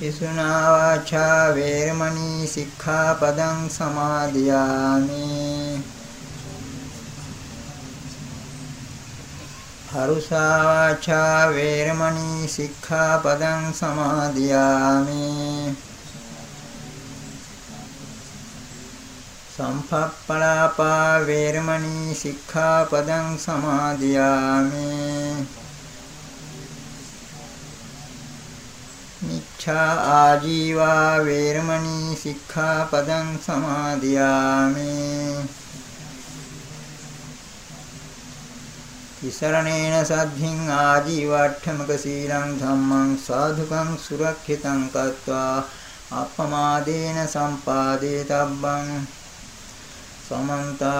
පිසුනා වාචා වේරමණී සික්ඛාපදං සමාදියාමි. හරුසා වාචා වේරමණී සික්ඛාපදං සමාදියාමි. සම්පප්පලාපා වේරමණී සික්ඛාපදං සමාදියාමි. මිච්ඡා ආජීවා වේරමණී සික්ඛාපදං සමාදියාමි තිසරණේන සද්ධින් ආජීවට්ඨමක සීලං ධම්මං සාධුකං සුරක්ෂිතං කତ୍වා අප්පමාදේන සම්පාදේ තබ්බං සමන්ත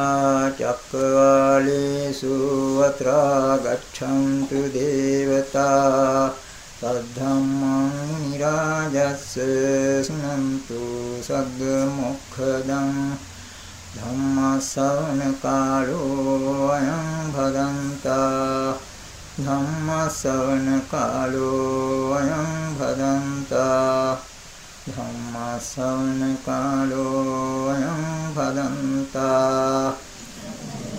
චක්කවාලේසු අත්‍රා ගච්ඡන්තු දේවතා සද්ධම්මං නිරාජස්ස සුනන්තු සග්ග මොක්ඛදං ධම්මසවන කාලෝ අයං භදන්තා ධම්මසවන කාලෝ අයං භදන්තා ධම්මසවන කාලෝ අයං භදන්තා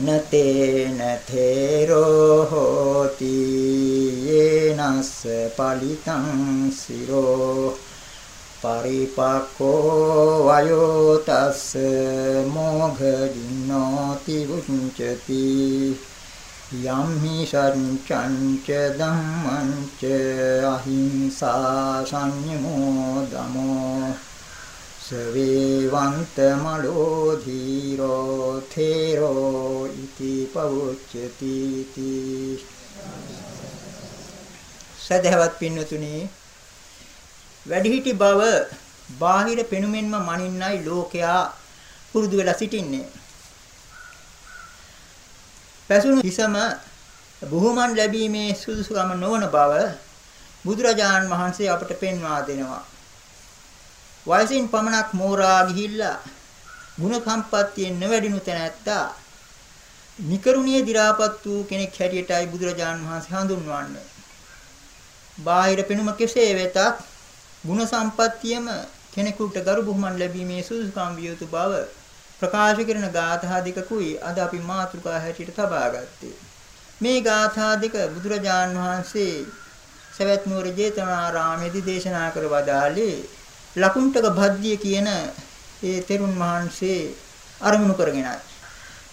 නතේන තේරෝ හෝති යේනස්ස පලිතං සිරෝ පරිපක්ඛෝ වයෝ තස්ස මොඝදිනෝති උච්චති යම් හි සච්ඡංච ධම්මංච අහිංසා සංයමෝ දමෝ සවේවන්ත මලෝ ධීරෝ තේරෝ ඉති පවොච්චති තී සදහවත් පින්නතුනි වැඩිහිටි බව බාහිර පෙනුමෙන්ම මනින්නයි ලෝකයා පුරුදු වෙලා සිටින්නේ. පැසුණු හිසම බුහුමන් ලැබීමේ සුදුසුකම නොවන බව බුදුරජාණන් වහන්සේ අපට පෙන්වා දෙනවා. වයසින් පමණක් මෝරා ගිහිල්ලා ಗುಣ සම්පත්තියෙන් නොවැඩිනු තැනැත්තා නිකරුණිය දි รา පත් වූ කෙනෙක් හැටියටයි බුදුරජාන් වහන්සේ හඳුන්වන්නේ. බාහිර පෙනුම කෙසේ වෙතත් ಗುಣ සම්පත්තියම කෙනෙකුට ගරු බුහුමන් ලැබීමේ සුදුසුකම් විය යුතු බව ප්‍රකාශ කරන ගාථා දෙකකුයි අද අපි මාතෘකා හැටියට තබා ගත්තේ. මේ ගාථා දෙක බුදුරජාන් වහන්සේ සවැත් නුවර ජේතවනාරාමයේදී දේශනා කර වදාළේ ලකුණ්ඨක භද්දිය කියන ඒ තෙරුන් වහන්සේ අරමුණු කරගෙනයි.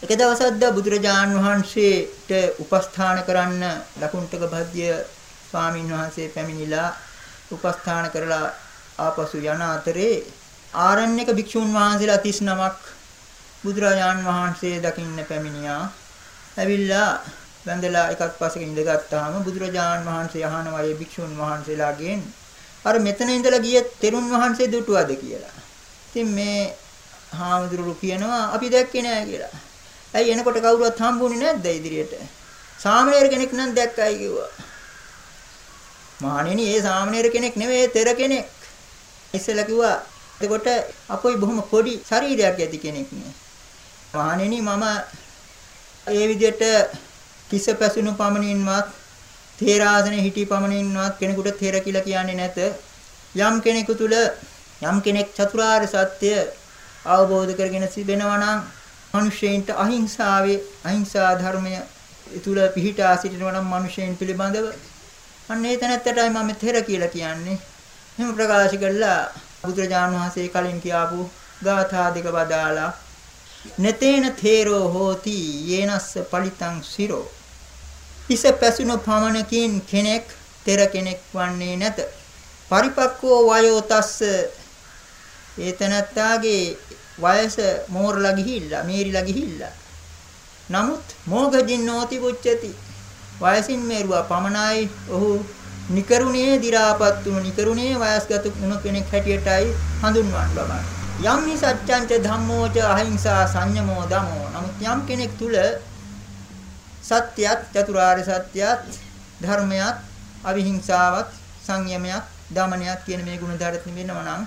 එක දවසක් ද බුදුරජාන් වහන්සේට උපස්ථාන කරන්න ලකුණ්ඨක භද්දිය ස්වාමින් වහන්සේ පැමිණිලා උපස්ථාන කරලා ආපසු යන අතරේ ආරණ්‍යක භික්ෂුන් වහන්සේලා 39ක් බුදුරජාන් වහන්සේ දකින්න පැමිණියා. ඇවිල්ලා වැඳලා එකක් පස්සක ඉඳගත්තාම බුදුරජාන් වහන්සේ අහනවා මේ භික්ෂුන් වහන්සේලාගෙන් අර මෙතන ඉඳලා ගිය තෙරුන් වහන්සේ දුටුවද කියලා. ඉතින් මේ හාමුදුරුවෝ කියනවා අපි දැක්කේ නෑ කියලා. ඇයි එනකොට කවුරුවත් හම්බුනේ නැද්ද ඉදිරියට? සාමණේර කෙනෙක් නම් දැක්කයි කිව්වා. මහණෙනි ඒ සාමණේර කෙනෙක් නෙවෙයි තෙර කෙනෙක්. ඉස්සෙල්ලා කිව්වා එතකොට අපොයි බොහොම පොඩි ශරීරයක් ඇති කෙනෙක් නේ. මහණෙනි මම ඒ විදිහට කිස පැසුණු පමණින්වත් තේරාසනේ හිටි පමණින්වත් කෙනෙකුට තේර කියලා කියන්නේ නැත. යම් කෙනෙකු තුල යම් කෙනෙක් චතුරාර්ය සත්‍ය අවබෝධ කරගෙන සිටිනවා නම් මිනිසෙයින්ට අහිංසාවේ අහිංසා ධර්මය තුල පිහිටා සිටිනවා නම් මිනිසෙයින් පිළිබඳව අන්න ඒ තැනත්තටයි මම තෙර කියලා කියන්නේ. එහෙම ප්‍රකාශ කළා බුදුරජාණන් වහන්සේ කලින් කියාපු ගාථා දෙක වදාලා නතේන තේරෝ හෝති යේනස්ස පලිතං සිරෝ ඉස පැසුණු පමණකින් කෙනෙක් තෙර කෙනෙක් වන්නේ නැත පරිපක්කෝ වයෝ තස්ස ඒතනත්තාගේ වයස මෝරලා ගිහිල්ලා මේරිලා ගිහිල්ලා නමුත් මෝගදින් නොති පුච්චති වයසින් මේරුවා පමණයි ඔහු නිකරුණේ දි รา පත් වුණු නිකරුණේ වයස්ගත වුණු කෙනෙක් හැටියටයි හඳුන්වන්න ලබන්නේ. යම් හි සත්‍යංච ධම්මෝච අහිංසා සංයමෝ දමෝ. නමුත් යම් කෙනෙක් තුල සත්‍යයත් චතුරාර්ය සත්‍යයත් ධර්මයත් අවිහිංසාවත් සංයමයක් දමනයක් කියන මේ ගුණ ධර්ම තිබෙනවා නම්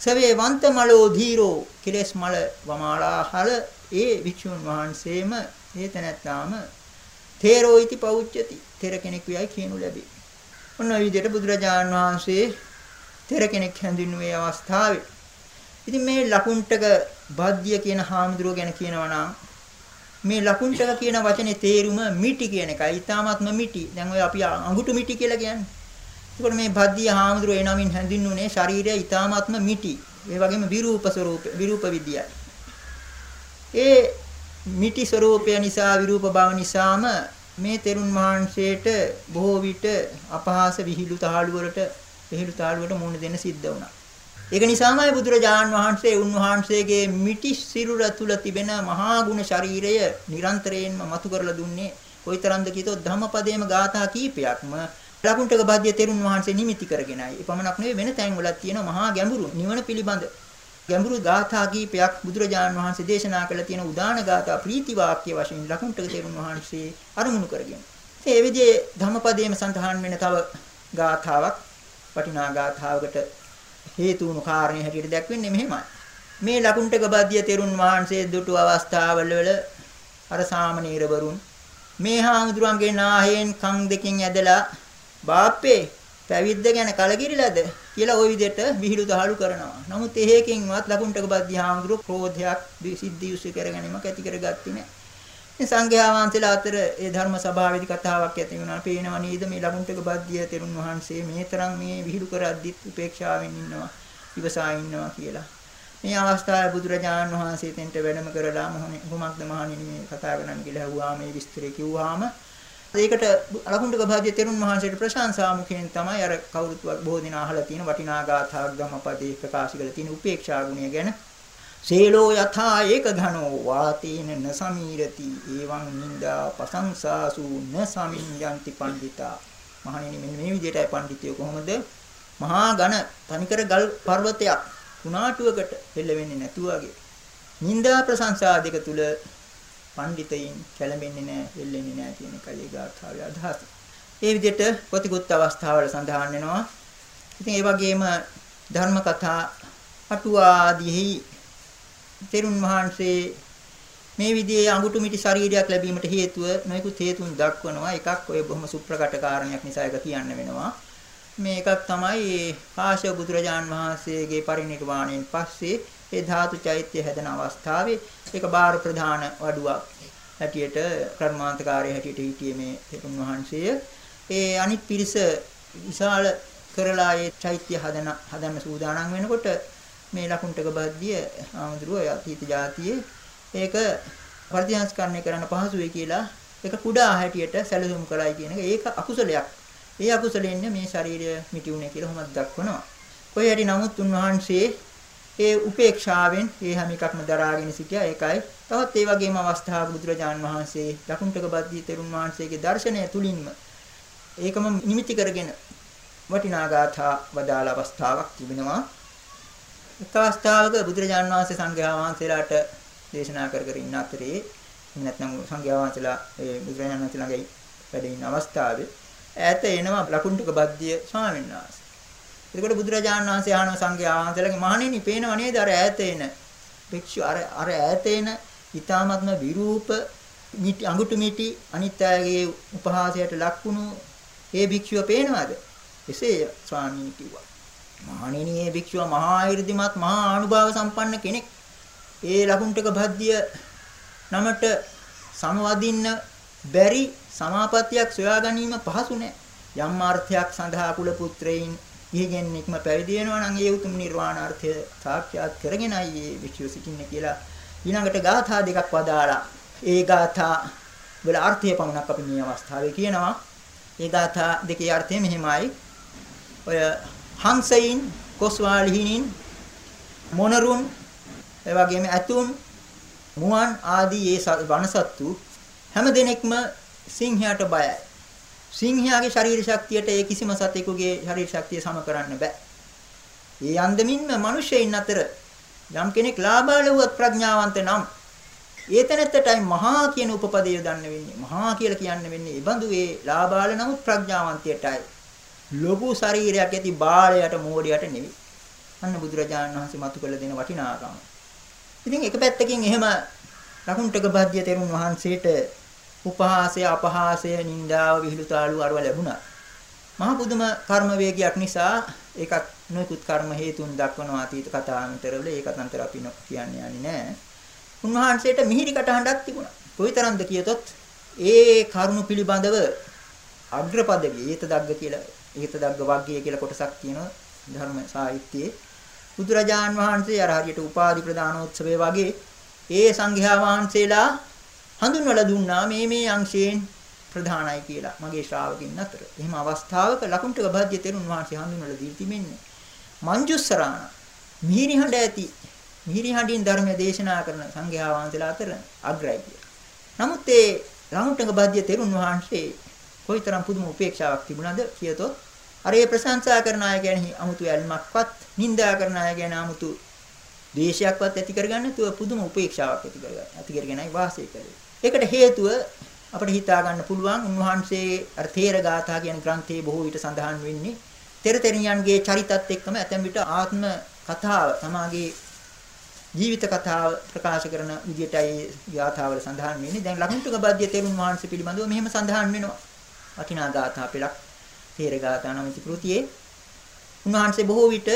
සවේ වන්ත මලෝ ධීරෝ කෙලස් මල වමාලාහල ඒ වික්ෂුන් වහන්සේම ඒ තැනැත්තාම තේරෝ ඉති පෞච්චති තෙර කෙනෙක් වියයි කියනු ලැබේ ඔන්න ඔය විදිහට බුදුරජාන් වහන්සේ තෙර කෙනෙක් හැඳින්වුවේ අවස්ථාවේ. ඉතින් මේ ලකුණ්ඨක බද්දිය කියන හාමුදුරුව ගැන කියනවා නම් මේ ලකුංචක කියන වචනේ තේරුම මිටි කියන එකයි. ඊ타මාත්ම මිටි. දැන් ඔය අපි අඟුටු මිටි කියලා කියන්නේ. ඒකට මේ භද්දිය හාමුදුරුවෝ ඒ නමින් හැඳින්වුනේ ශරීරය ඊ타මාත්ම මිටි. ඒ වගේම විරූප ස්වરૂප විරූප විද්‍යයි. ඒ මිටි ස්වરૂපය නිසා විරූප බව නිසාම මේ තෙරුන් වහන්සේට බොහෝ විට අපහාස විහිළු තාලු වලට විහිළු තාලු වලට මුහුණ දෙන්න සිද්ධ වුණා. ඒක නිසාමයි බුදුරජාන් වහන්සේ උන්වහන්සේගේ මිටි සිරුර තුල තිබෙන මහා ගුණ ශරීරය නිරන්තරයෙන්ම මතු කරලා දුන්නේ. කොයිතරම්ද කීතොත් ධම්මපදයේම ගාථා කීපයක්ම ලකුණ්ඩක බද්දිය තෙරුන් වහන්සේ නිමිති කරගෙනයි. ඒ පමණක් නෙවෙයි වෙන තැන්වලත් තියෙන මහා ගැඹුරු නිවන පිළිබඳ ගැඹුරු ගාථා කීපයක් බුදුරජාණන් වහන්සේ දේශනා කළ තියෙන උදාන ගාථා ප්‍රීති වාක්‍ය වශයෙන් ලකුණ්ඩක තෙරුන් වහන්සේ අරමුණු කරගෙන. ඒ විදිහේ ධම්මපදයේම සඳහන් වෙන තව ගාථාවක් වටිනා ගාථාවකට හේතු වුණු කාරණේ හැටියට දැක්වෙන්නේ මෙහෙමයි. මේ ලකුණ්ඩක බද්දිය තෙරුන් වහන්සේ දුටු අවස්ථාවල වල අර සාමණේරවරුන් මේ හාමුදුරන්ගේ නාහයෙන් කන් දෙකෙන් ඇදලා බාප්පේ පැවිද්ද ගැන කලකිරිලාද කියලා ওই විදිහට විහිළු දහළු කරනවා. නමුත් එහෙකින්වත් ලකුණ්ඩක බද්දී හාමුදුරුව ක්‍රෝධයක් සිද්ධි යුසු කරගැනීමක් ඇති කරගත්තේ නැහැ. මේ සංඝයා වහන්සේලා අතර ඒ ධර්ම සභාවේදී කතාවක් ඇති වුණා. පේනවා නේද මේ ලකුණ්ඩක බද්දිය තෙරුන් වහන්සේ මේ තරම් මේ විහිළු කරද්දිත් උපේක්ෂාවෙන් ඉන්නවා. ඉවසා ඉන්නවා කියලා. මේ අවස්ථාවේ බුදුරජාණන් වහන්සේ තෙන්ට වැඩම කරලා මොහොනේ කොමක්ද මහණෙනි මේ කතා කරන්න කියලා ඇහුවා මේ විස්තරය කිව්වාම ඒකට ලකුණ්ඩක භාග්‍ය තෙරුන් වහන්සේට ප්‍රශංසා මුඛයෙන් තමයි අර කවුරුත් බොහෝ දෙනා අහලා තියෙන වටිනා ගාථාක් ගමපදේ ප්‍රකාශ කරලා තියෙන උපේක්ෂා ගුණය ගැන සේලෝ යථා ඒක ඝනෝ වාතේන න සමීරති එවං නින්දා ප්‍රශංසාසු න සමිඤ්ඤන්ති පණ්ඩිතා මහණෙනි මෙන්න මේ විදිහටයි පඬිතිය කොහොමද මහා ඝන තනිකර ගල් පර්වතයක් කුණාටුවකට හෙල්ල වෙන්නේ නැතු වගේ නින්දා ප්‍රශංසා දෙක තුල පඬිතයින් කැළඹෙන්නේ නැහැ, එල්ලෙන්නේ නැහැ කියන එකයි ගාථාවේ අදහස. ඒ විදිහට ප්‍රතිගුත් අවස්ථාවල සඳහන් වෙනවා. ඉතින් ඒ වගේම ධර්ම කතා අටුවාදීහි තෙරුන් වහන්සේ මේ විදිහේ අඟුටු මිටි ශරීරයක් ලැබීමට හේතුව නොයෙකුත් හේතුන් දක්වනවා. එකක් ඔය බොහොම සුප්‍රකට කාරණයක් නිසා එක කියන්න වෙනවා. මේ එකක් තමයි කාශ්‍යප බුදුරජාන් වහන්සේගේ පරිණිරවාණයෙන් පස්සේ ඒ ධාතු චෛත්‍ය හැදෙන අවස්ථාවේ ඒක බාර ප්‍රධාන වඩුවක් හැටියට කර්මාන්තකාරය හැටියට හිටියේ මේ තෙරුන් වහන්සේය. ඒ අනිත් පිරිස විශාල කරලා ඒ චෛත්‍ය හදන හදන්න සූදානම් වෙනකොට මේ ලකුණ්ඩක බද්දිය ආමඳුරෝ අතීත જાතියේ ඒක පරිත්‍යාංශකරණය කරන්න පහසුයි කියලා ඒක කුඩා හැටියට සැලසුම් කරයි කියන එක ඒක අකුසලයක්. ඒ අකුසලෙන්නේ මේ ශරීරය මිටිුනේ කියලා කොහොමද දක්වනවා. කොයි හැටි නමුත් උන්වහන්සේ ඒ උපේක්ෂාවෙන් ඒ හැම එකක්ම දරාගෙන සිටියා ඒකයි. තවත් ඒ වගේම අවස්ථාවක බුදුරජාන් වහන්සේ ලකුණ්ඩක බද්දී තෙරුන් වහන්සේගේ දර්ශනය තුලින්ම ඒකම නිමිති කරගෙන වටිනා ගාථා වදාළ අවස්ථාවක් තිබෙනවා. එක් අවස්ථාවක බුදුරජාන් වහන්සේ සංඝයා වහන්සේලාට දේශනා කර කර ඉන්න අතරේ නැත්නම් සංඝයා වහන්සේලා ඒ බුදුරජාණන් වහන්සේ ළඟ වැඩ ඉන්න අවස්ථාවේ ඈත එනවා ලකුණ්ඩක බද්දිය ස්වාමීන් වහන්සේ. එතකොට බුදුරජාණන් වහන්සේ ආනව සංඝයා වහන්සේලාගේ මහණෙනි පේනව නේද අර ඈත එන භික්ෂු අර අර ඈත එන ඊ타මත්ම විරූප මිටි අඟුටු මිටි අනිත් අයගේ උපහාසයට ලක්ුණු ඒ භික්ෂුව පේනවද? එසේ ස්වාමීන් කිව්වා. මහණෙනි මේ භික්ෂුව මහා ඍද්ධිමත් මහා අනුභව සම්පන්න කෙනෙක්. ඒ ලකුණ්ඩක බද්දිය නමට සමවදින්න බැරි සමාපත්තියක් සොයා ගැනීම පහසු නෑ. යම් අර්ථයක් සඳහා කුල පුත්‍රයින් ඉහිගෙන් නික්ම පැවිදි වෙනවා නම් ඒ උතුම් නිර්වාණාර්ථය සාක්ෂාත් කරගෙනයි මේ විචිය සිටින්නේ කියලා ඊළඟට ගාථා දෙකක් වදාලා ඒ ගාථා වල අර්ථය පමණක් අපි මේ අවස්ථාවේ කියනවා. ඒ ගාථා දෙකේ අර්ථය මෙහිමයි. ඔය හංසයින් කොස්වාලිහිනින් මොනරුන් ඒ වගේම ඇතුන් මුවන් ආදී ඒ වනසත්තු හැම දිනෙකම සිංහයාට බයයි. සිංහයාගේ ශරීර ශක්තියට ඒ කිසිම සතෙකුගේ ශරීර ශක්තිය සම කරන්න බෑ. ඒ අන්දමින්ම මිනිසෙයින් අතර යම් කෙනෙක් ලාභාලුවත් ප්‍රඥාවන්ත නම් ඒතනත්තටයි මහා කියන උපපදේ යොදන්න වෙන්නේ. මහා කියලා කියන්න වෙන්නේ. ඒ බඳු ඒ ලාභාල නමුත් ප්‍රඥාවන්තයටයි. ලොකු ශරීරයක් ඇති බාලයට මෝඩයට නෙවෙයි. අන්න බුදුරජාණන් වහන්සේ මතු කළ දෙන වටිනාකම. ඉතින් එක පැත්තකින් එහෙම ලකුණ්ඩක බද්ධිය තෙරුන් වහන්සේට උපහාසය අපහාසය නිന്ദාව විහිළුතාලු අරව ලැබුණා. මහා පුදුම කර්ම වේගයක් නිසා ඒකත් නොයෙකුත් කර්ම හේතුන් දක්වනවා අතීත කතාන්තරවල ඒ කතාන්තර අපි කියන්නේ යන්නේ නැහැ. උන්වහන්සේට මිහිරි කටහඬක් තිබුණා. කොයිතරම්ද කියතොත් ඒ කරුණු පිළිබඳව අග්‍රපදවි ඒත දග්ග කියලා ඒත දග්ග වග්ගය කියලා කොටසක් තියෙනවා ධර්ම සාහිත්‍යයේ බුදුරජාන් වහන්සේ අර හරියට උපාධි ප්‍රදානෝත්සවයේ වගේ ඒ සංඝයා වහන්සේලා හඳුන්වලා දුන්නා මේ මේ අංශයෙන් ප්‍රධානයි කියලා මගේ ශ්‍රාවකින් අතර. එහෙම අවස්ථාවක ලකුණ්ඩක බාධ්‍ය තෙරුන් වහන්සේ හඳුන්වලා දී තිබෙන්නේ. මංජුස්සරාණ මිහිරි හඬ ඇති මිහිරි හඬින් ධර්ම දේශනා කරන සංඝයා වහන්සේලා අතර අග්‍රයි කියලා. නමුත් ඒ ලකුණ්ඩක බාධ්‍ය තෙරුන් වහන්සේ කොයිතරම් පුදුම උපේක්ෂාවක් තිබුණාද කියතොත් අර ඒ ප්‍රශංසා කරන අය ගැන 아무තු ඇල්මක්වත් නිඳා කරන අය ගැන 아무තු ද්වේෂයක්වත් ඇති කරගන්න නැතුව පුදුම උපේක්ෂාවක් ඇති කරගන්න ඇති කරගෙනයි වාසය කරේ. ඒකට හේතුව අපිට හිතා ගන්න පුළුවන් උන්වහන්සේ අර තේරගාථා කියන ග්‍රන්ථයේ බොහෝ විට සඳහන් වෙන්නේ තෙරතෙරියන්ගේ චරිතත් එක්කම ඇතැම් විට ආත්ම කතාව සමාගේ ජීවිත කතාව ප්‍රකාශ කරන විදියටයි ගාථාවල සඳහන් වෙන්නේ. දැන් ලකුණුතුග බද්දිය තෙරුන් වහන්සේ පිළිබඳව මෙහෙම සඳහන් වෙනවා. වටිනා ගාථා පෙළක් තේරගාථා නමිත කෘතියේ උන්වහන්සේ බොහෝ විට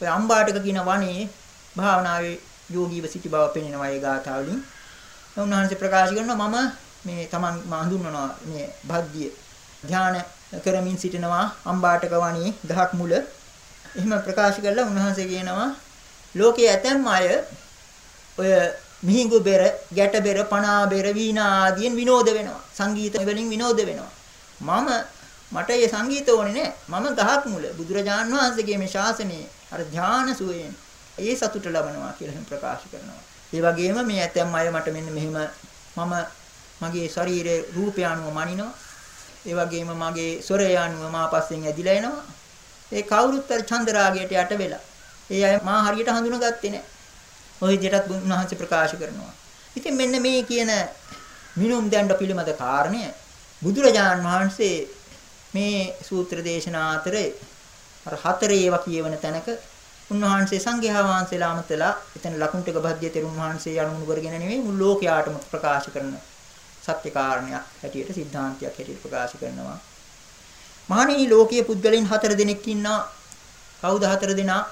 ඔය අම්බාටක කියන වනයේ භාවනාවේ යෝගීව සිටි බව පෙනෙනවා ඒ ගාථාවලින්. උන්වහන්සේ ප්‍රකාශ කරනවා මම මේ Taman හඳුන්වනවා මේ භාග්‍ය ධානය කරමින් සිටිනවා අම්බාටක වණී ගහක් මුල. එහෙම ප්‍රකාශ කළා උන්වහන්සේ කියනවා ලෝකයේ ඇතැම් අය ඔය මිහිඟු බෙර, ගැට බෙර, පණා බෙර, වීණා ආදියෙන් විනෝද වෙනවා. සංගීත වලින් විනෝද වෙනවා. මම මට ඒ සංගීත ඕනේ නෑ. මම ගහක් මුල බුදුරජාන් වහන්සේගේ මේ ශාසනයේ අර ධාන සුවයෙන් ඒ සතුට ලබනවා කියලා එහෙම ප්‍රකාශ කරනවා. ඒ වගේම මේ ඇතැම් අය මට මෙන්න මෙහෙම මම මගේ ශරීරයේ රූපය අනුව මනිනවා. ඒ වගේම මගේ ස්වරය අනුව මා පස්සෙන් ඇදිලා එනවා. ඒ කවුරුත් අර චන්දරාගයට යට වෙලා. ඒ අය මා හරියට හඳුනගත්තේ නැහැ. ওই විදිහටත් උන්වහන්සේ ප්‍රකාශ කරනවා. ඉතින් මෙන්න මේ කියන මිනුම් දණ්ඩ පිළිමද කාරණය බුදුරජාන් වහන්සේ මේ සූත්‍ර දේශනා අතරේ අර හතර ඒවා කියවන තැනක උන්වහන්සේ සංඝයා වහන්සේලා අමතලා එතන ලකුණු ටික භද්‍ය තෙරුන් වහන්සේ අනුමුණු කරගෙන නෙමෙයි මුළු ලෝකයාටම ප්‍රකාශ කරන සත්‍ය කාරණයක් හැටියට સિદ્ધාන්තයක් හැටියට ප්‍රකාශ කරනවා. මහණෙනි ලෝකීය පුද්ගලයන් හතර දෙනෙක් ඉන්නවා. කවුද හතර දෙනා?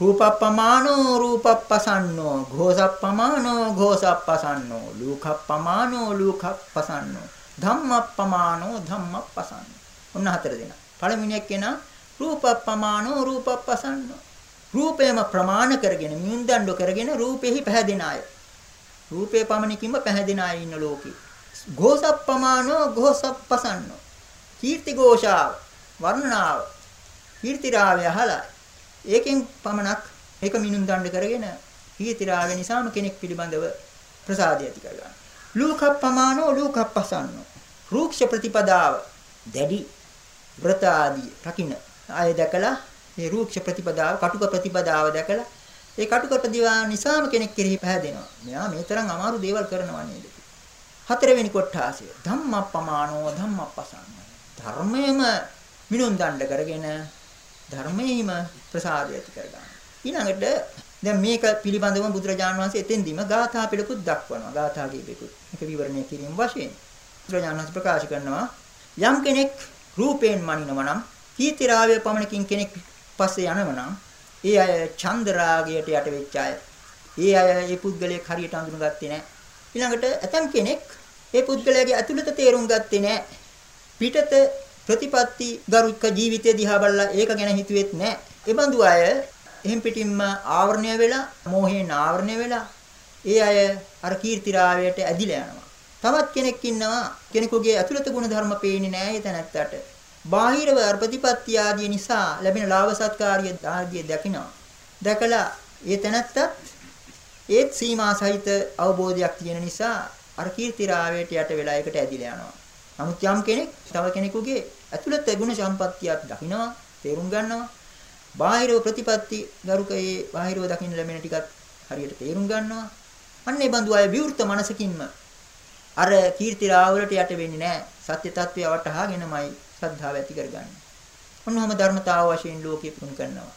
රූපප්පමානෝ රූපප්පසන්නෝ ഘോഷප්පමානෝ ഘോഷප්පසන්නෝ ලූඛප්පමානෝ ලූඛප්පසන්නෝ ධම්මප්පමානෝ ධම්මප්පසන්න. ඔන්න හතර දෙනා. පළවෙනි එකේනා රූපප්පමානෝ රූපප්පසන්නෝ. රූපයම ප්‍රමාණ කරගෙන මියුන්දණ්ඩ කරගෙන රූපෙහි පැහැදෙන අය. රූපේ පමණකින්ම පැහැදෙන අය ඉන්න ලෝකේ. ഘോഷප්පමානෝ ഘോഷප්පසන්නෝ. කීර්ති ഘോഷාව වර්ණනාව කීර්ති රාවය අහලා ඒකෙන් පමණක් ඒක මිනුම් දණ්ඩ කරගෙන කීර්ති රාවය නිසාම කෙනෙක් පිළිබඳව ප්‍රසාදය ඇති කරගන්නවා. ලූකප්පමානෝ ලූකප්පසන්නෝ රූක්ෂ ප්‍රතිපදාව දැඩි ව්‍රත ආදී රකින්න ආය දැකලා මේ රූක්ෂ ප්‍රතිපදාව කටුක ප්‍රතිපදාව දැකලා ඒ කටුක ප්‍රතිපදාව නිසාම කෙනෙක් කෙරෙහි පහදෙනවා. මෙයා මේ තරම් අමාරු දේවල් කරනවා නේද? හතරවෙනි කොටාසය ධම්මප්පමානෝ ධම්මප්පසන්නෝ ධර්මයේම මිනුම් දණ්ඩ කරගෙන ධර්මයේම ප්‍රසාදය ඇති කරගන්න. ඊළඟට දැන් මේක පිළිබඳව බුදුරජාණන් වහන්සේ එතෙන්දීම ගාථා පිළිකුත් දක්වනවා. ගාථා කීපෙකුත්. මේක විවරණය කිරීම වශයෙන්. බුදුරජාණන් වහන්සේ ප්‍රකාශ කරනවා යම් කෙනෙක් රූපයෙන් මනිනවා නම් කීර්තිරාවය පමණකින් කෙනෙක් පස්සේ යනවා නම් ඒ අය චන්ද්‍රාගයට යට වෙච්ච අය. ඒ අය ඒ පුද්ගලයෙක් හරියට අඳුනගත්තේ නැහැ. ඊළඟට ඇතම් කෙනෙක් ඒ පුද්ගලයාගේ ඇතුළත තේරුම් ගත්තේ නැහැ. පිටත ප්‍රතිපත්ති ගරුක ජීවිතය දිහා බලලා ඒක ගැන හිතුවෙත් නැහැ. ඒ බඳු අය එහෙම් පිටින්ම ආවරණය වෙලා මෝහයෙන් ආවරණය වෙලා ඒ අය අර කීර්තිරාවයට ඇදිලා යනවා. තවත් කෙනෙක් ඉන්නවා කෙනෙකුගේ ඇතුළත ගුණ ධර්ම පේන්නේ නැහැ ඒ තැනත්තට. බාහිරව ප්‍රතිපත්ති ආදී නිසා ලැබෙන ලාභ සත්කාරිය ආදී දකිනවා. දැකලා ඒ තැනත්තත් ඒත් සීමා සහිත අවබෝධයක් තියෙන නිසා අර කීර්තිරාවයට යට වෙලා ඒකට ඇදිලා යනවා. නමුත් යම් කෙනෙක් තව කෙනෙකුගේ ඇතුළත ගුණ සම්පත්තියක් දකිනවා, තේරුම් ගන්නවා. බාහිරව ප්‍රතිපත්ති ගරුකයේ බාහිරව දකින්න ලැබෙන ටිකත් හරියට තේරුම් ගන්නවා. අන්න ඒ බඳු අය විවෘත මනසකින්ම අර කීර්ති රාවලට යට වෙන්නේ නැහැ. සත්‍ය తත්වය වටහාගෙනමයි ශ්‍රද්ධාව ඇති කරගන්නේ. ඔන්නෝම ධර්මතාව වශයෙන් ලෝකෙ පුරුන් කරනවා.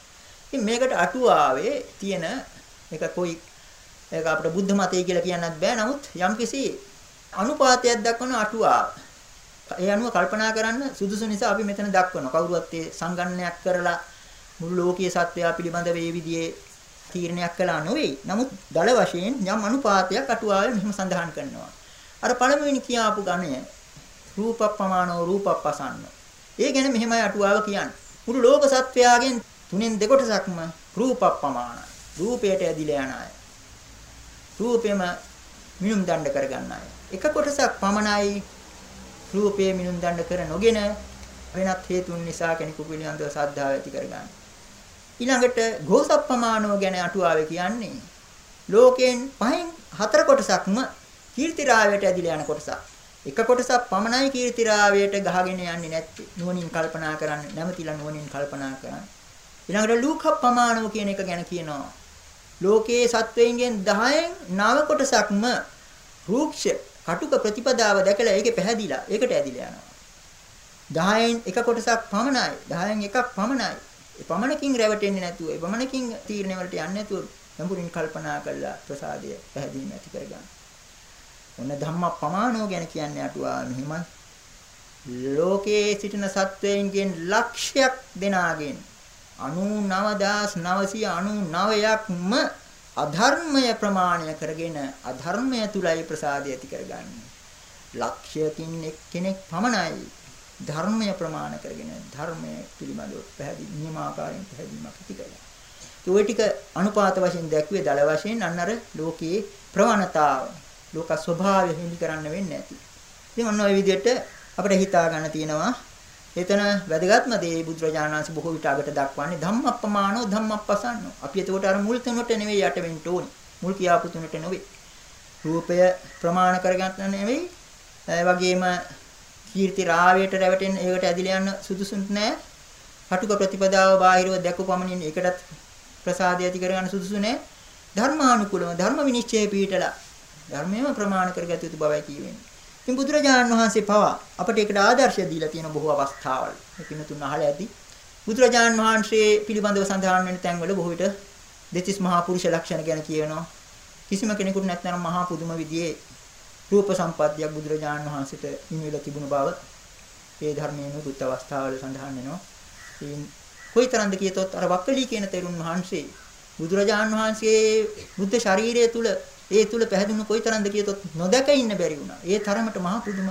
ඉතින් මේකට අටුවාවේ තියෙන එක කොයි ඒක අපිට බුද්ධ මතය කියලා කියන්නත් බෑ. නමුත් යම්කිසි අනුපාතයක් දක්වන අටුවාව. ඒ අනුව කල්පනා කරන්න සුදුසු නිසා අපි මෙතන දක්වනවා. කවුරුවත් ඒ සංගණනයක් කරලා මුළු ලෝකීය සත්වයා පිළිබඳව මේ විදිහේ තීරණයක් කළා නොවේ. නමුත් දල වශයෙන් යම් අනුපාතයක් අටුවාවේ මෙහෙම සඳහන් කරනවා. අර පළමුවෙනි කියාපු ගණය රූපප්පමානෝ රූපප්පසන්න. ඒ ගැන මෙහෙමයි අටුවාව කියන්නේ. මුළු ලෝක සත්වයාගෙන් තුනෙන් දෙකොටසක්ම රූපප්පමානයි. රූපයට ඇදිලා යන අය. රූපෙම මිනුම් දණ්ඩ කරගන්න අය. එක කොටසක් පමණයි රූපයේ මිනුම් දණ්ඩ කර නොගෙන වෙනත් හේතුන් නිසා කෙනෙකු පිළිබඳව සද්ධාව ඇති කරගන්න. ඊළඟට ගෝසප්පමානෝ ගැන අටුවාවේ කියන්නේ ලෝකයෙන් පහෙන් හතර කොටසක්ම කීර්තිරාවයට ඇදිලා යන කොටසක්. එක කොටසක් පමණයි කීර්තිරාවයට ගහගෙන යන්නේ නැත්තේ. නුවණින් කල්පනා කරන්න, නැමතිලා නුවණින් කල්පනා කරන්න. ඊළඟට ලූකප්පමානෝ කියන එක ගැන කියනවා. ලෝකයේ සත්වයින්ගෙන් 10න් 9 කොටසක්ම රූක්ෂ කටුක ප්‍රතිපදාව දැකලා ඒකේ පැහැදිලා ඒකට ඇදිලා යනවා. 10න් එක කොටසක් පමණයි 10න් එකක් පමණයි. ඒ පමණකින් රැවටෙන්නේ නැතුව ඒ පමණකින් තීරණ වලට යන්නේ නැතුව ගැඹුරින් කල්පනා කරලා ප්‍රසාදය පැහැදිලිම ඇති කරගන්න. ඔන්න ධම්මප්පමානෝ ගැන කියන්නේ අටුවා මෙහිමයි. ලෝකයේ සිටින සත්වයන්ගෙන් ලක්ෂයක් දෙනාගෙන් 99999ක්ම අධර්මය ප්‍රමාණය කරගෙන අධර්මය තුලයි ප්‍රසාදය ඇති කරගන්නේ. ලක්ෂයකින් එක්කෙනෙක් පමණයි ධර්මය ප්‍රමාණ කරගෙන ධර්මය පිළිබඳව පැහැදිලි නියමාකාරයෙන් පැහැදිලිමක් ඇති කරගන්න. ඒ ටික අනුපාත වශයෙන් දැක්ුවේ දල වශයෙන් අන්න අර ලෝකයේ ප්‍රවණතාව ලෝක ස්වභාවය හිමි කරන්න වෙන්නේ නැති. ඉතින් ඔන්න ඔය විදිහට අපිට හිතා ගන්න තියෙනවා එතන වැදගත්ම දේ බුදුරජාණන් වහන්සේ බොහෝ විට අගට දක්වන්නේ ධම්මප්පමානෝ ධම්මප්පසන්නෝ. අපි එතකොට අර මුල් තුනට නෙවෙයි යට වෙන්න ඕනේ. මුල් කියාපු තුනට නෙවෙයි. රූපය ප්‍රමාණ කරගන්න නෙවෙයි. ඒ වගේම කීර්ති රාවයට රැවටෙන ඒකට ඇදිලා යන සුදුසුත් නැහැ. කටුක ප්‍රතිපදාව බාහිරව දැකපු පමණින් ඒකටත් ප්‍රසාදය ඇති කරගන්න සුදුසු නැහැ. ධර්මානුකූලව ධර්ම විනිශ්චය පිළිටලා ධර්මයේම ප්‍රමාණ කරගත යුතු බවයි කියවෙන්නේ. ඉතින් බුදුරජාණන් වහන්සේ පවා අපට ඒකට ආදර්ශය දීලා තියෙන බොහෝ අවස්ථාවල්. මේ පින්නතුන් අහලා ඇති. බුදුරජාණන් වහන්සේ පිළිබඳව සඳහන් වෙන තැන්වල බොහෝ විට දෙතිස් මහා පුරුෂ ලක්ෂණ ගැන කියනවා. කිසිම කෙනෙකුට නැත්නම් මහා පුදුම විදියේ රූප සම්පත්තියක් බුදුරජාණන් වහන්සේට හිමිලා තිබුණ බව ඒ ධර්මයේ නුදුත් අවස්ථාවල සඳහන් වෙනවා. ඉතින් කොයිතරම්ද කියතොත් අර වක්කලී කියන තෙරුන් වහන්සේ බුදුරජාන් වහන්සේ බුද්ධ ශරීරය තුල ඒ තුල පැහැදුණු කොයිතරම්ද කියතොත් නොදක ඉන්න බැරි වුණා. ඒ තරමට මහ පුදුම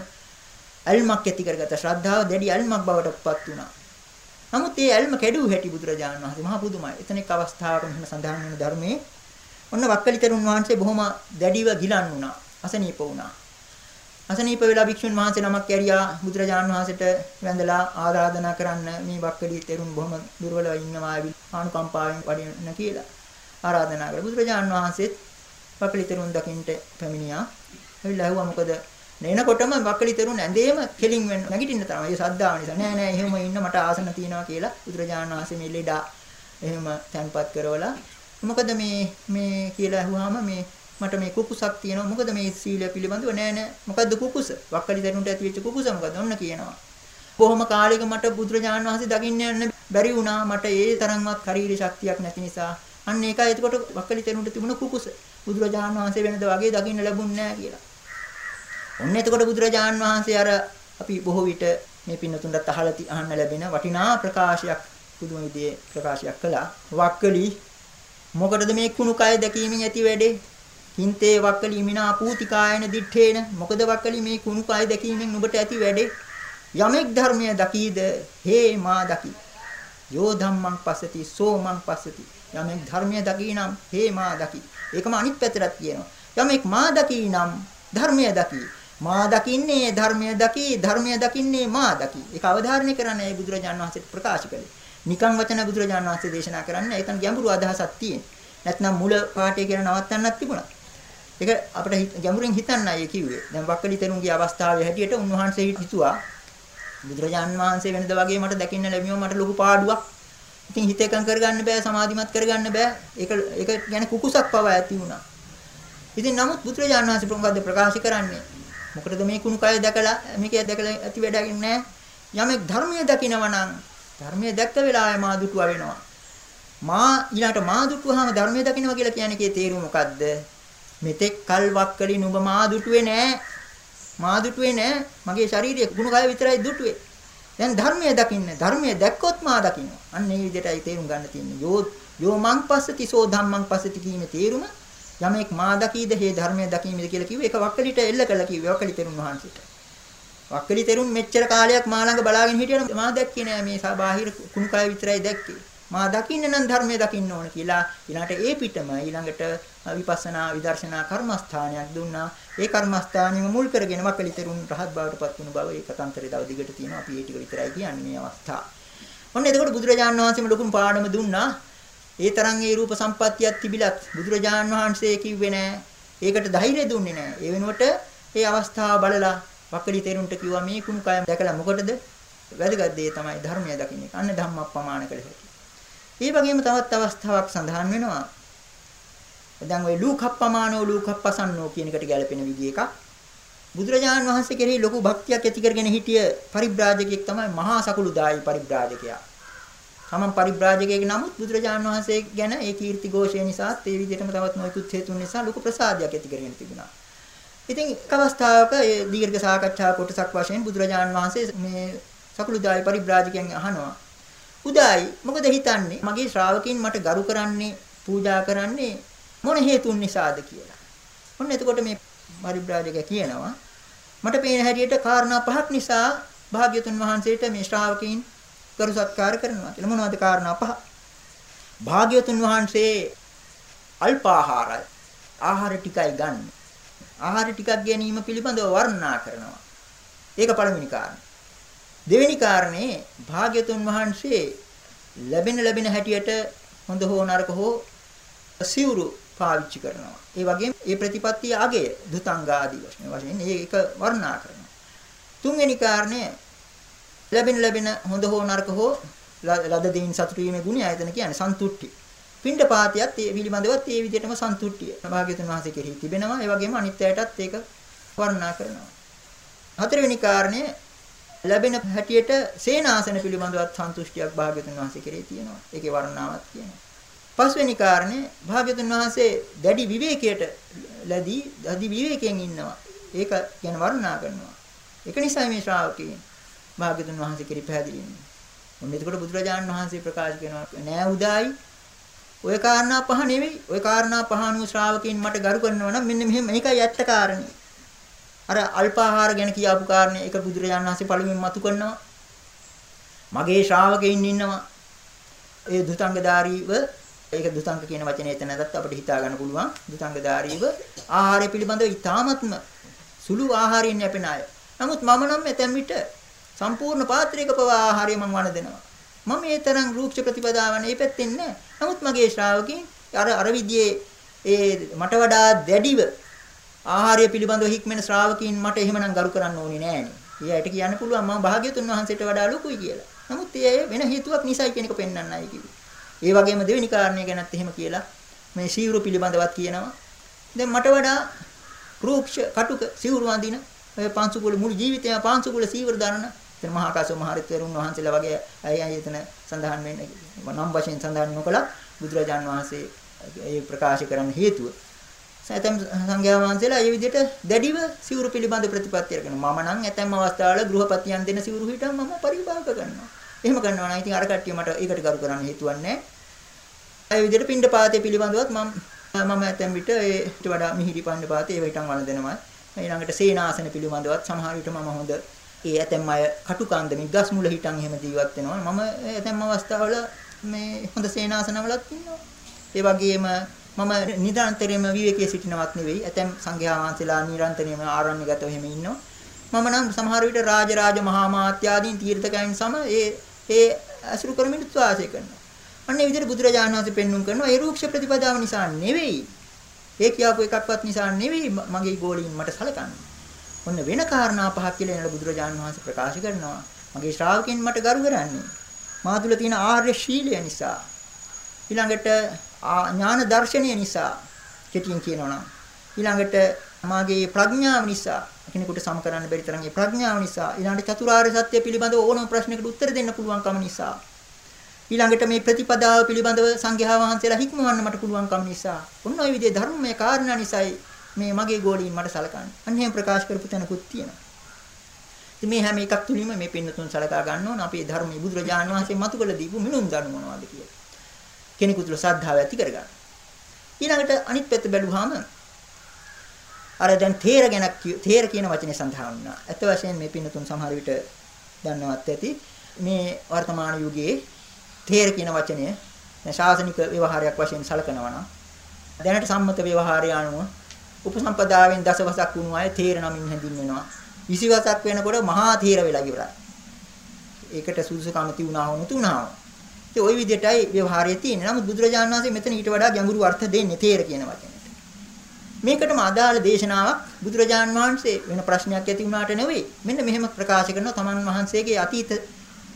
අල්මක් ඇති කරගත්ත ශ්‍රද්ධාව දැඩි අල්මක් බවට පත් වුණා. නමුත් ඒ ඇල්ම කැඩුව හැටි බුදුරජාණන් වහන්සේ මහා පුදුමයි. එතන එක් අවස්ථාවක මෙහෙම සඳහන් වෙන ධර්මයේ ඔන්න වක්කලි තෙරුන් වහන්සේ බොහොම දැඩිව ගිලන් වුණා. අසනීප වුණා. අසනීප වෙලා භික්ෂුන් වහන්සේ නමක් ඇරියා බුදුරජාණන් වහන්සේට වැඳලා ආරාධනා කරන්න මේ වක්කලි තෙරුන් බොහොම දුර්වලව ඉන්නවා ආනුකම්පාවෙන් වඩින්න කියලා ආරාධනා කළා. බුදුරජාණන් වහන්සේත් වක්කලි තෙරුන් දකින්ට පැමිණියා. එවිලා ඇහුවා මොකද නේනකොටම වක්කලි තෙරුන් ඇඳේම කෙලින් වෙන්න නැගිටින්න තමයි. ඒ සද්දාව නිසා නෑ නෑ එහෙම ඉන්න මට ආසන තියනවා කියලා බුදුරජාණන් වහන්සේ මේ ලෙඩා එහෙම තැන්පත් කරවලා මොකද මේ මේ කියලා අහුවාම මේ මට මේ කුකුසක් තියෙනවා. මොකද මේ සීලය පිළිබඳව නෑ නෑ. මොකද්ද කුකුස? වක්කලි දරුන්ට ඇති වෙච්ච කුකුස මොකද ඔන්න කියනවා. කොහොම කාලෙක මට බුදුරජාණන් වහන්සේ දකින්න යන්න බැරි වුණා. මට ඒ තරම්වත් ශරීර ශක්තියක් නැති නිසා. අන්න ඒකයි. එතකොට වක්කලි දරුන්ට තිබුණ කුකුස. බුදුරජාණන් වහන්සේ වෙනද වගේ දකින්න ලැබුණ නෑ කියලා. ඔන්න එතකොට බුදුරජාණන් වහන්සේ අර අපි බොහෝ විට මේ පින්නතුන්ට අහලා අහන්න ලැබෙන වටිනා ප්‍රකාශයක් පුදුම විදිහේ ප්‍රකාශයක් කළා. වක්කලි මොකටද මේ කුණු කය දැකීමෙන් ඇති වැඩේ? හින්තේ වක්කලි මිනා පූතිකායන දිත්තේන මොකද වක්කලි මේ කුණු කය දැකීමෙන් නුඹට ඇති වැඩේ? යමෙක් ධර්මය දකීද? හේ මා දකි. යෝ ධම්මං පස්සති සෝ මං පස්සති. යමෙක් ධර්මය දකීනම් හේ මා දකි. ඒකම අනිත් පැත්තට කියනවා. යමෙක් මා දකීනම් ධර්මය දකි. මා දකින්නේ ධර්මය දකි ධර්මය දකින්නේ මා දකි. ඒක අවධාරණය කරන්නේ බුදුරජාණන් වහන්සේ ප්‍රකාශ කළේ. නිකං වචන බුදුරජාණන් වහන්සේ දේශනා කරන්නේ ඒතන ගැඹුරු අදහසක් තියෙන නැත්නම් මුල පාඩේ කියලා නවත්තන්නත් තිබුණා. ඒක අපිට ගැඹුරින් හිතන්නයි ඒ කිව්වේ. දැන් වක්කලි තෙරුන්ගේ අවස්ථාවේ හැටියට උන්වහන්සේ හිතුවා බුදුරජාන් වහන්සේ වෙනද වගේ මට දකින්න ලැබීම මට ලොකු පාඩුවක්. ඉතින් හිත එකඟ කරගන්න බෑ සමාධිමත් කරගන්න බෑ. ඒක ඒක ගැන කුකුසක් පවා ඇති වුණා. ඉතින් නමුත් බුදුරජාන් වහන්සේ මොකද්ද ප්‍රකාශ කරන්නේ? මොකටද මේ කුණු කය දැකලා මේක දැකලා ඇති වැඩක් නැහැ. යමෙක් ධර්මයේ දකිනවා නම් ධර්මයේ දැක්ක වෙලාවේ මා දුටුවා වෙනවා. මා ඊළඟට මා දුටුවාම ධර්මයේ දකින්නවා කියලා කියන්නේ කේ තේරුම මොකද්ද? මෙතෙක් කල් වක්කලි නුඹ මා දුටුවේ නෑ. මා දුටුවේ නෑ. මගේ ශාරීරික ගුණ කය විතරයි දුටුවේ. දැන් ධර්මයේ දකින්න. ධර්මයේ දැක්කොත් මා දකින්න. අන්න ඒ විදිහටයි තේරුම් ගන්න තියෙන්නේ. යෝ යෝ මං පස්සති සෝ ධම්මං පස්සති කීමේ තේරුම යමෙක් මා දකීද හේ ධර්මයේ දකීමද කියලා කිව්වේ ඒක වක්කලිට එල්ල කළා කිව්වේ වක්කලි තෙරුන් වහන්සේට. වක්කලි තෙරුන් මෙච්චර කාලයක් මා ළඟ බලාගෙන හිටියන මා දැක්කේ නෑ මේ බාහිර කුණු කය විතරයි දැක්කේ. මා දකින්න නම් ධර්මයේ දකින්න ඕන කියලා ඊළඟට ඒ පිටම ඊළඟට විපස්සනා විදර්ශනා කර්මස්ථානයක් දුන්නා. ඒ කර්මස්ථානෙම මුල් කරගෙන මකලිතරුන් රහත් බවට පත් වුණු බව ඒ කතන්තරේ තව දිගට තියෙනවා. අපි ඒ ටික විතරයි කියන්නේ මේ අවස්ථාව. ඔන්න එතකොට බුදුරජාණන් වහන්සේම ලොකුම පාඩම දුන්නා. ඒ තරම් ඒ රූප සම්පත්තියක් තිබිලත් බුදුරජාණන් වහන්සේ කිව්වේ නෑ. ඒකට ධෛර්යය දුන්නේ නෑ. ඒ වෙනුවට ඒ අවස්ථාව බලලා වකලි තෙරුන්ට කිව්වා මේ කුණු කය දැකලා මොකටද? වැදගත් දේ තමයි ධර්මය දකින්න එක. අන්න ධම්මප්පමාන කළ හැකි. ඒ වගේම තවත් අවස්ථාවක් සඳහන් වෙනවා. දැන් ওই ලූකප්පමානෝ ලූකප්පසන්නෝ කියන එකට ගැලපෙන විදිහ එකක්. බුදුරජාණන් වහන්සේ කෙරෙහි ලොකු භක්තියක් ඇති කරගෙන හිටිය පරිබ්‍රාජකයෙක් තමයි මහා සකුළුදායි පරිබ්‍රාජකයා. තමන් පරිබ්‍රාජකයෙක් නමුත් බුදුරජාණන් වහන්සේ ගැන ඒ කීර්ති ഘോഷය නිසා ඒ විදිහටම තවත් නොයෙකුත් හේතුන් නිසා ලොකු ප්‍රසාදයක් ඇති කරගෙන තිබුණා. ඉතින් එක් අවස්ථාවක දීර්ඝ සාකච්ඡා කොටසක් වශයෙන් බුදුරජාණන් වහන්සේ මේ සකුළුදායි පරිබ්‍රාජකයන් අහනවා උදායි මොකද හිතන්නේ මගේ ශ්‍රාවකින් මට ගරු කරන්නේ පූජා කරන්නේ මොන හේතුන් නිසාද කියලා. ඔන්න එතකොට මේ පරිබ්‍රාජකයා කියනවා මට පේන හැටියට කාරණා පහක් නිසා භාග්‍යතුන් වහන්සේට මේ ශ්‍රාවකීන් කරු සත්කාර කරනවා කියලා. මොනවද කාරණා පහ? භාග්‍යතුන් වහන්සේ අල්පාහාරයි ආහාර ටිකයි ගන්න. ආහාර ටිකක් ගැනීම පිළිබඳව වර්ණනා කරනවා. ඒක පළවෙනි කාරණා. දෙවෙනි කාරණේ භාග්‍යතුන් වහන්සේ ලැබෙන ලැබෙන හැටියට හොඳ හෝ නරක හෝ සිවුරු පාවිච්චි කරනවා. ඒ වගේම ඒ ප්‍රතිපත්තිය අගය දුතංගාදී වශයෙන් ඒක වර්ණනා කරනවා. තුන්වෙනි කාරණය ලැබෙන ලැබෙන හොඳ හෝ නරක හෝ ලද දෙයින් සතුටු වීමේ ගුණය ආයතන කියන්නේ සන්තුට්ටි. පින්ඩ පාතියත් ඒ පිළිබඳවත් ඒ විදිහටම සන්තුට්ටිය. භාග්‍යතුන් වහන්සේ කෙරෙහි තිබෙනවා. ඒ වගේම අනිත් අයටත් ඒක වර්ණනා කරනවා. හතරවෙනි කාරණය ලැබෙන හැටියට සේනාසන පිළිබඳවත් සන්තුෂ්ටියක් භාග්‍යතුන් වහන්සේ කෙරේ තියෙනවා. ඒකේ වර්ණාවක් කියනවා. පස්වෙනි කාරණේ භාග්‍යතුන් වහන්සේ දැඩි විවේකයට ලැබී දැඩි විවේකයෙන් ඉන්නවා. ඒක ගැන වර්ණනා කරනවා. ඒක නිසා මේ ශ්‍රාවකයන් භාග්‍යතුන් වහන්සේ කිරි පැහැදිලි වෙන්නේ. මොන්න එතකොට බුදුරජාණන් වහන්සේ ප්‍රකාශ කරනවා නෑ උදායි ඔය කාරණා පහ නෙවෙයි. ඔය කාරණා පහ අනුව ශ්‍රාවකයන් මට ගරු කරනවා නම් මෙන්න මෙහෙම මේකයි ඇත්ත කාරණේ. අර අල්පාහාර ගැන කියාපු කාරණේ ඒක බුදුරජාණන් වහන්සේ පළමුවෙන් මතු කරනවා. මගේ ශ්‍රාවකෙයින් ඉන්නවා. ඒ දුතංගධාරීව ඒක දුතංග කියන වචනේ එතනදත් අපිට හිතා ගන්න පුළුවන්. දුතංගධාරීව ආහාරය පිළිබඳව ඉතාමත්ම සුළු ආහාරයෙන් යැපෙන අය. නමුත් මම නම් එතෙන් විට සම්පූර්ණ පාත්‍රයක පවා ආහාරය මම වණ දෙනවා. මම මේ තරම් රූක්ෂ ප්‍රතිපදාවන් මේ පැත්තෙන් නැහැ. නමුත් මගේ ශ්‍රාවකයන් අර අර විදිහේ ඒ මට වඩා දැඩිව ආහාරය පිළිබඳව හික්මෙන ශ්‍රාවකයන් මට එහෙමනම් ගරු කරන්න ඕනේ නෑනේ. ඊයට කියන්න පුළුවන් මම භාග්‍යතුන් වහන්සේට වඩා ලොකුයි කියලා. නමුත් ඒ වෙන හේතුවක් නිසායි කියන එක පෙන්වන්නයි කිව්වේ. ඒ වගේම දෙවෙනි කාරණේ ගැනත් එහෙම කියලා මේ සීවුරු පිළිබඳවත් කියනවා. දැන් මට වඩා රූක්ෂ කටුක සීවුරු වඳින ඔය පාංශුකුල මුළු ජීවිතේම පාංශුකුල සීවුරු දරන එතන මහා කාශ්‍යප මහ රහතන් වහන්සේලා වගේ අය අය එතන සඳහන් වෙන්නේ නම් වශයෙන් සඳහන් නොකලත් බුදුරජාන් වහන්සේ ඒ ප්‍රකාශ කරන්න හේතුව ඇතම් සංඝයා වහන්සේලා මේ විදිහට දැඩිව සිවුරු පිළිබඳ ප්‍රතිපත්තිය කරනවා මම නම් ඇතම් අවස්ථාවල ගෘහපතියන් දෙන සිවුරු හිටම මම පරිභාග කරනවා එහෙම කරනවා නම් ඉතින් අර කට්ටිය මට ඒකට කරු කරන්න හේතුවක් නැහැ ඒ විදිහට පින්ඩ පාතේ පිළිබඳවත් මම මම ඇතම් විට ඒට වඩා මිහිරි පින්ඩ පාතේ ඒ විටන් වළඳනවා ඊළඟට සේනාසන පිළිබඳවත් සමහර විට මම හොඳ ඒ ඇතැම් අය කටුකාන්දමින් ගස් මුල හිටන් එහෙම ජීවත් වෙනවා. මම ඇතැම් අවස්ථාවල මේ හොඳ සේනාසනවලත් ඉන්නවා. ඒ වගේම මම නිරන්තරයෙන්ම විවේකයේ සිටිනවත් නෙවෙයි. ඇතැම් සංඝයා වහන්සේලා නිරන්තරයෙන්ම ආරණ්‍යගතව එහෙම ඉන්නවා. මම නම් සමහර විට රාජරාජ මහා මාත්‍යාදීන් තීර්ථකයන් සම ඒ ඒ අසුරු කරමින් වාසය කරනවා. අන්න ඒ විදිහට බුදුරජාණන් වහන්සේ පෙන්눔 කරනවා ඒ රූක්ෂ ප්‍රතිපදාව නිසා නෙවෙයි. ඒ කියපු එකක්වත් නිසා නෙවෙයි මගේ ගෝලීන් මට සලකන්නේ. ඔන්න වෙන කාරණා පහක් කියලා එනලා බුදුරජාණන් වහන්සේ ප්‍රකාශ කරනවා. මගේ ශ්‍රාවකයන් මට ගරු කරන්නේ. මා තුල තියෙන ආර්ය ශීලය නිසා. ඊළඟට ඥාන දර්ශනය නිසා කෙටියෙන් කියනවා නම් ඊළඟට මාගේ ප්‍රඥාව නිසා කෙනෙකුට සම කරන්න බැරි තරම් ඒ ප්‍රඥාව නිසා ඊළඟට චතුරාර්ය සත්‍ය පිළිබඳව ඕනම ප්‍රශ්නයකට උත්තර දෙන්න පුළුවන්කම නිසා ඊළඟට මේ ප්‍රතිපදාව පිළිබඳව සංඝයා වහන්සේලා හික්මවන්න මට පුළුවන්කම නිසා ඔන්න ඔය විදිහේ ධර්මමය කාරණා නිසායි මේ මගේ ගෝලීන් මට සලකන්නේ. අන්න එහෙම ප්‍රකාශ කරපු තැනකුත් තියෙනවා. ඉතින් මේ හැම එකක් තුලින්ම මේ පින්නතුන් සලකා ගන්න ඕන අපේ ධර්මයේ බුදුරජාණන් වහන්සේ මතු කළ දීපු මිනුම් දනු මොනවද කියලා. කෙනෙකු තුල ශ්‍රද්ධාව ඇති කරගන්න. ඊළඟට අනිත් පැත්ත බැලුවාම අර දැන් තේර ගැන තේර කියන වචනේ සඳහන් වුණා. ඇත්ත වශයෙන් මේ පින්නතුන් සමහර විට දන්නවත් ඇති මේ වර්තමාන යුගයේ තේර කියන වචනය ශාසනික ව්‍යවහාරයක් වශයෙන් සලකනවා නම් දැනට සම්මත ව්‍යවහාරය අනුව උපසම්පදාවෙන් දසවසක් වුණු අය තේර නමින් හැඳින්වෙනවා. 20 වසක් වෙනකොට මහා තේර වෙලා ඉවරයි. ඒකට සුදුසුකම තියුණා වුණු තුනව. ඉතින් ওই විදිහටයි ව්‍යවහාරය තියෙන්නේ. නමුත් බුදුරජාණන් වහන්සේ මෙතන ඊට වඩා ගැඹුරු අර්ථ දෙන්නේ තේර කියන වචනයට. මේකටම අදාළ දේශනාවක් බුදුරජාණන් වහන්සේ වෙන ප්‍රශ්නයක් ඇති වුණාට නෙවෙයි. මෙන්න මෙහෙම ප්‍රකාශ කරනවා තමන් වහන්සේගේ අතීත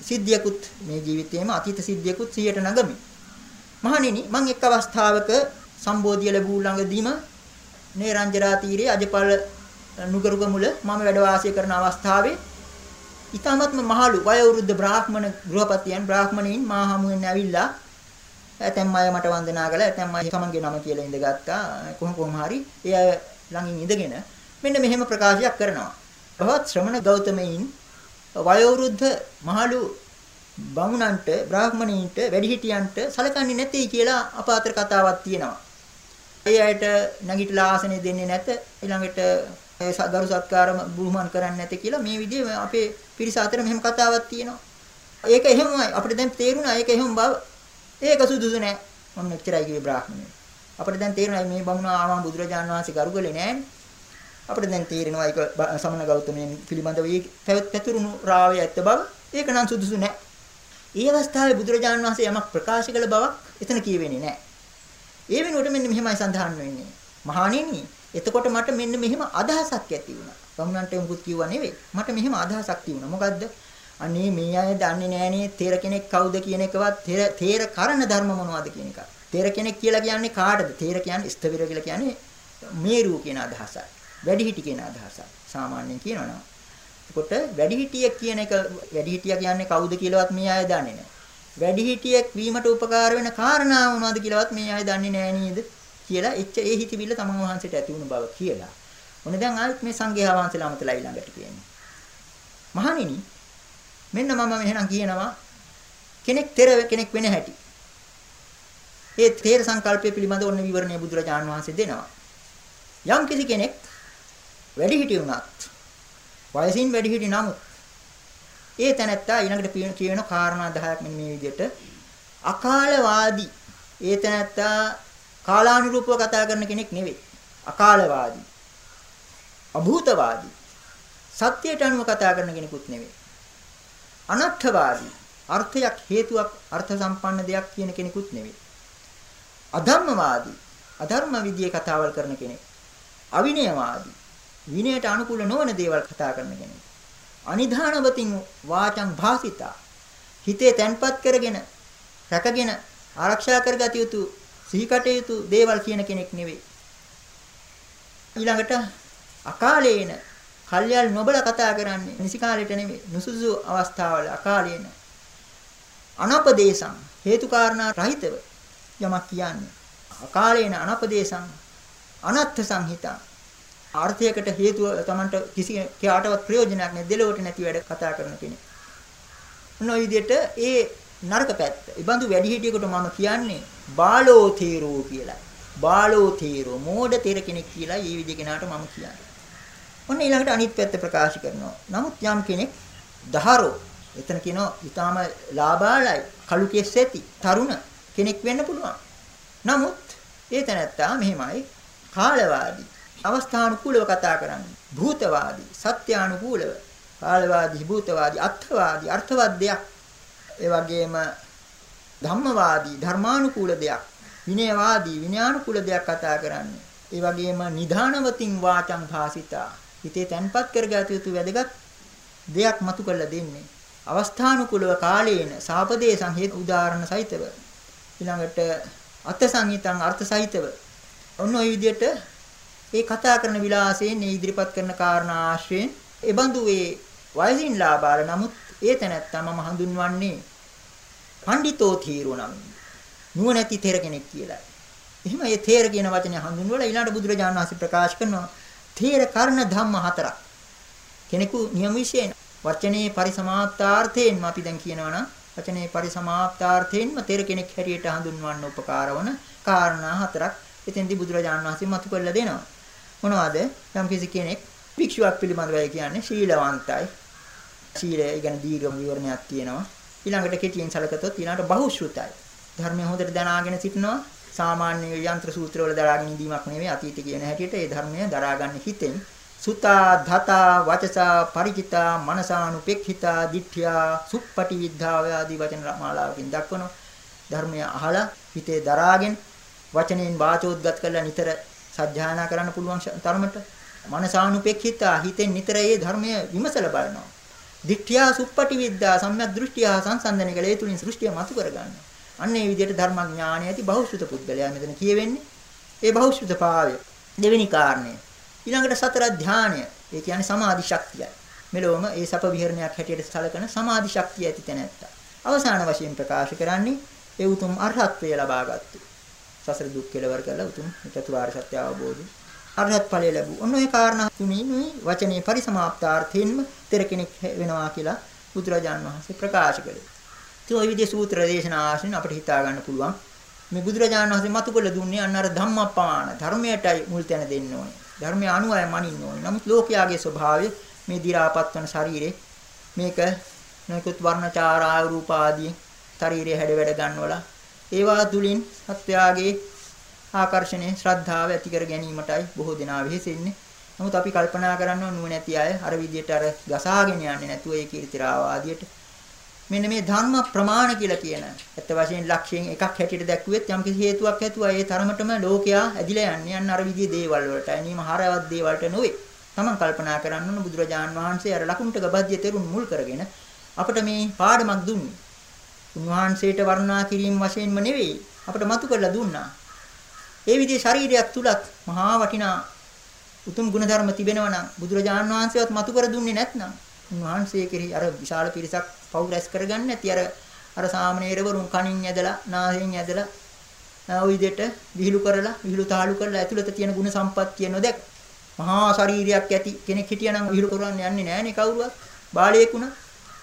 සිද්ධියකුත් මේ ජීවිතයේම අතීත සිද්ධියකුත් 100ට නගමි. මහණෙනි මම එක් අවස්ථාවක සම්බෝධිය ලැබූ ළඟදීම නේරංජරා තීරයේ අජපල් නුගරුග මුල මම වැඩ වාසය කරන අවස්ථාවේ ඊ타මත්ම මහලු වයෝවෘද්ධ බ්‍රාහ්මණ ගෘහපතියන් බ්‍රාහ්මණයින් මා හමුවෙන් ඇවිල්ලා ඇතැම් අය මට වන්දනා කළා. ඇතැම් අය තමන්ගේ නම කියලා ඉඳගත්තා. කොහොම කොහොම හරි. ඒ අය ළඟින් ඉඳගෙන මෙන්න මෙහෙම ප්‍රකාශයක් කරනවා. බවත් ශ්‍රමණ ගෞතමයින් වයෝවෘද්ධ මහලු බමුණන්ට බ්‍රාහ්මණයින්ට වැඩිහිටියන්ට සලකන්නේ නැtei කියලා අපාත්‍ර කතාවක් තියෙනවා. ඒ අයට නැගිටලා ආසනෙ දෙන්නේ නැත. ඊළඟට ගරු සත්කාරම බුහුමන් කරන්නේ නැති කියලා මේ විදිහේ අපේ පිරිස අතර මෙහෙම කතාවක් තියෙනවා. ඒක එහෙමයි අපිට දැන් තේරුණා ඒක එහෙම බව. ඒක සුදුසු නෑ. මම මෙච්චරයි කිව්වේ බ්‍රාහ්මණය. අපිට දැන් තේරුණා මේ බමුණ ආවම බුදුරජාණන් වහන්සේ ගරුගලේ නෑනේ. අපිට දැන් තේරෙනවා ඒක සමන ගෞතමයන් පිළිබඳව ඒ පැතුරුණු රාවය ඇත්ත බව. ඒක නම් සුදුසු නෑ. ඒ අවස්ථාවේ බුදුරජාණන් වහන්සේ යමක් ප්‍රකාශ කළ බවක් එතන කියවෙන්නේ නෑ. ඒ වෙනුවට මෙන්න මෙහෙමයි සඳහන් වෙන්නේ. මහණෙනි, එතකොට මට මෙන්න මෙහෙම අදහසක් ඇති වුණා. බමුණන්ට උඹුත් කිව්වා නෙවෙයි. මට මෙහෙම අදහසක් තිබුණා. මොකද්ද? අනේ මේ අය දන්නේ නෑනේ තේර කෙනෙක් කවුද කියන එකවත් තේර කරන ධර්ම මොනවද කියන එක. තේර කෙනෙක් කියලා කියන්නේ කාටද? තේර කියන්නේ ස්ථවිර කියලා කියන්නේ මේරු කියන අදහසයි. වැඩිහිටි කියන අදහසයි. සාමාන්‍යයෙන් කියනවනම්. එතකොට වැඩිහිටිය කියන එක වැඩිහිටියා කියන්නේ කවුද කියලාවත් මේ අය දන්නේ නෑ. වැඩිහිටියෙක් වීමට උපකාර වෙන කාරණා මොනවද කියලාවත් මේ අය දන්නේ නෑ නේද කියලා එච්ච ඒ හිතවිල්ල තමන් වහන්සේට ඇති වුණ බව කියලා. මොන දැන් ආයෙත් මේ සංඝයා වහන්සේලා අමතලා ඊළඟට කියන්නේ. මහණෙනි මෙන්න මම මෙහෙනම් කියනවා කෙනෙක් තෙර කෙනෙක් වෙන හැටි. ඒ තේර සංකල්පය පිළිබඳ ඔන්න විවරණය බුදුරජාණන් වහන්සේ දෙනවා. යම් කිසි කෙනෙක් වැඩි හිටි වුණත් වයසින් වැඩි හිටි නමුත් ඒ තැනැත්තා ඊළඟට කියන කාරණා 10ක් මෙන්න මේ විදිහට අකාලවාදී ඒ තැනැත්තා කාලානුරූපව කතා කරන කෙනෙක් නෙවෙයි. අකාලවාදී. අභූතවාදී. සත්‍යයට අනුව කතා කරන කෙනෙකුත් නෙවෙයි. අනර්ථවාදී. අර්ථයක් හේතුවක් අර්ථ සම්පන්න දෙයක් කියන කෙනෙකුත් නෙවෙයි. අධර්මවාදී. අධර්ම විදියේ කතාවල් කරන කෙනෙක්. අවිනයවාදී. විනයට අනුකූල නොවන දේවල් කතා කරන කෙනෙක්. අනිධානවතින් වාචං භාසිතා. හිතේ තැන්පත් කරගෙන රැකගෙන ආරක්ෂා කරගත යුතු සිහි කටයුතු දේවල් කියන කෙනෙක් නෙවෙයි. ඊළඟට අකාලේන කල්යල් නොබල කතා කරන්නේ නිසි කාලෙට නෙවෙයි නුසුසු අවස්ථාවල අකාලේන අනපදේශං හේතු කාරණා රහිතව යමක් කියන්නේ අකාලේන අනපදේශං අනත්ථ සංහිතා ආර්ථයකට හේතුව Tamanට කිසි කාටවත් ප්‍රයෝජනයක් නැති දෙලොවට නැති වැඩ කතා කරන කෙනෙක්. මොන විදිහට ඒ නරක පැත්ත. ඒ බඳු වැඩිහිටියෙකුට මම කියන්නේ බාලෝ තීරෝ කියලා. බාලෝ තීරෝ මෝඩ තීර කෙනෙක් කියලා මේ විදිහ කෙනාට මම කියන්නේ. ඔන්න ඊළඟට අනිත් පැත්ත ප්‍රකාශ කරනවා. නමුත් යම් කෙනෙක් දහරෝ එතන කියනවා ඊටාම ලාබාලයි කලු කෙස් ඇති තරුණ කෙනෙක් වෙන්න පුළුවන්. නමුත් ඒ තැනත්තා මෙහෙමයි කාලවාදී අවස්ථානුකූලව කතා කරන්නේ. භූතවාදී සත්‍යානුකූලව කාලවාදී භූතවාදී අර්ථවාදී අර්ථවත් දෙයක්. ඒ වගේම ධම්මවාදී ධර්මානුකූල දෙයක්. විනයවාදී විනයානුකූල දෙයක් කතා කරන්නේ. ඒ වගේම නිධානවතින් වාචං භාසිතා හිතේ තැන්පත් කරගත යුතු වැදගත් දෙයක් මතු කරලා දෙන්නේ. අවස්ථානුකූලව කාලේන සාපදේශං හේතු උදාහරණ සහිතව ඊළඟට අර්ථ සංහිතං අර්ථ සහිතව ඔන්න ඔය විදිහට ඒ කතා කරන විලාසයෙන් මේ ඉදිරිපත් කරන කාරණා ආශ්‍රයෙන් එබඳු ඒ වයසින් ලාබාල නමුත් ඒ තැනැත්තා මම හඳුන්වන්නේ පඬිතෝ තීරෝ නම් නුවණැති තෙර කෙනෙක් කියලා. එහෙම ඒ තේර කියන වචනේ හඳුන්වලා ඊළඟට බුදුරජාණන් වහන්සේ ප්‍රකාශ කරනවා තේර කර්ණ ධම්ම හතරක්. කෙනෙකු නියම විශේෂ වචනේ පරිසමාප්තාර්ථයෙන්ම අපි දැන් කියනවා නම් වචනේ පරිසමාප්තාර්ථයෙන්ම තෙර කෙනෙක් හැටියට හඳුන්වන්න උපකාර වන කාරණා හතරක් එතෙන්දී බුදුරජාණන් වහන්සේ මතු කරලා දෙනවා. මොනවද? යම් කිසි කෙනෙක් භික්ෂුවක් පිළිබඳවයි කියන්නේ ශීලවන්තයි. ශීලය ගැන දීර්ඝ විවරණයක් තියෙනවා. ඊළඟට කෙටියෙන් සලකතොත් ඊළඟට බහුශෘතයි. ධර්මය හොඳට දනාගෙන සිටනවා. සාමාන්‍ය යන්ත්‍ර සූත්‍රවල දරාගෙන ඉඳීමක් නෙවෙයි අතීත කියන හැටියට ඒ ධර්මය දරාගන්න හිතෙන් සුතා ධතා වචසා ಪರಿචිතා මනසානුපෙක්ඛිතා දිඨ්‍යා සුප්පටි විද්ධාව ආදී වචන මාලාවකින් දක්වනවා ධර්මය අහලා හිතේ දරාගෙන වචනෙන් වාචෝද්ගත කරලා නිතර සත්‍යයනා කරන්න පුළුවන් තරමට මනසානුපෙක්ඛිතා හිතෙන් නිතර ඒ ධර්මය විමසලා බලනවා දිඨ්‍යා සුප්පටි විද්‍යා සම්‍යක් දෘෂ්ටිය සංසන්දනය කළ ඒ තුලින් සෘෂ්ටිය මතු කරගන්නවා අන්න ඒ විදිහට ධර්මඥානය ඇති බහුශ්‍රත පුද්ගලයා මෙතන කියවෙන්නේ. ඒ බහුශ්‍රත භාවය. දෙවෙනි කාරණය. ඊළඟට සතර ධානය. ඒ කියන්නේ සමාධි ශක්තිය. මෙලොවම ඒ සප විහරණයක් හැටියට සැලකන සමාධි ශක්තිය ඇති තැනැත්තා. අවසාන වශයෙන් ප්‍රකාශ කරන්නේ ඒ උතුම් අරහත්ත්වය ලබාගත්තු. සසර දුක් කෙලවර කළ උතුම් චතුරාර්ය සත්‍ය අවබෝධය. අරහත් ඵලය ලැබු. ඔන්න ඔය කාරණා තුනිනුයි වචනේ පරිසමාප්තාර්ථයෙන්ම තෙර කෙනෙක් වෙනවා කියලා බුදුරජාන් වහන්සේ ප්‍රකාශ කළේ. ඉතින් ওই විදිහේ සූත්‍ර දේශනා ආශ්‍රයෙන් අපිට හිතා ගන්න පුළුවන් මේ බුදුරජාණන් වහන්සේ මතු කළ දුන්නේ අන්න අර ධම්මපාණ ධර්මයටයි මුල් තැන දෙන්න ඕනේ. ධර්මය අනුවයි මනින්න ඕනේ. නමුත් ලෝකයාගේ ස්වභාවය මේ දි รา පත් වන ශරීරේ මේක නොයෙකුත් වර්ණචාරා රූප ආදී ශරීරයේ හැඩ වැඩ ගන්නවලා ඒවා තුලින් සත්‍යාගේ ආකර්ෂණය ශ්‍රද්ධාව ඇති කර ගැනීමටයි බොහෝ දෙනා වෙහෙසෙන්නේ. නමුත් අපි කල්පනා කරනවා නුවණැති අය අර විදියට අර ගසාගෙන යන්නේ නැතුව ඒ කීර්තිරාව ආදියට මෙන්න මේ ධර්ම ප්‍රමාණ කියලා කියන ඇත්ත වශයෙන් ලක්ෂයෙන් එකක් හැටියට දැක්ුවෙත් යම් කිසි හේතුවක් ඇතුවා ඒ තරමටම ලෝකයා ඇදිලා යන්නේ යන්න අර විදිහේ දේවල් වලට අනීම හරවත් දේවල්ට නොවේ. Taman කල්පනා කරන්න ඕන බුදුරජාන් වහන්සේ අර ලකුණට ගබද්දිය තෙරුන් මුල් කරගෙන අපිට මේ පාඩමක් දුන්නේ. උන්වහන්සේට වර්ණනා කිරීම වශයෙන්ම නෙවෙයි අපිට මතු කරලා දුන්නා. ඒ විදිහේ ශරීරයක් තුලත් මහා වටිනා උතුම් ගුණධර්ම තිබෙනවා නම් බුදුරජාන් වහන්සේවත් මතු කර දුන්නේ නැත්නම් උන්වහන්සේ කෙරෙහි අර විශාල පිරිසක් පව් රැස් කරගන්න නැති අර අර සාමණේරවරුන් කණින් ඇදලා නාසයෙන් ඇදලා ওই විදිහට විහිළු කරලා විහිළු තාලු කරලා ඇතුළත තියෙන ಗುಣ සම්පත්තිය නොදැක් මහා ශරීරයක් ඇති කෙනෙක් හිටියනම් විහිළු කරන්න යන්නේ නැහනේ කවුරුවත් බාලයෙකුණ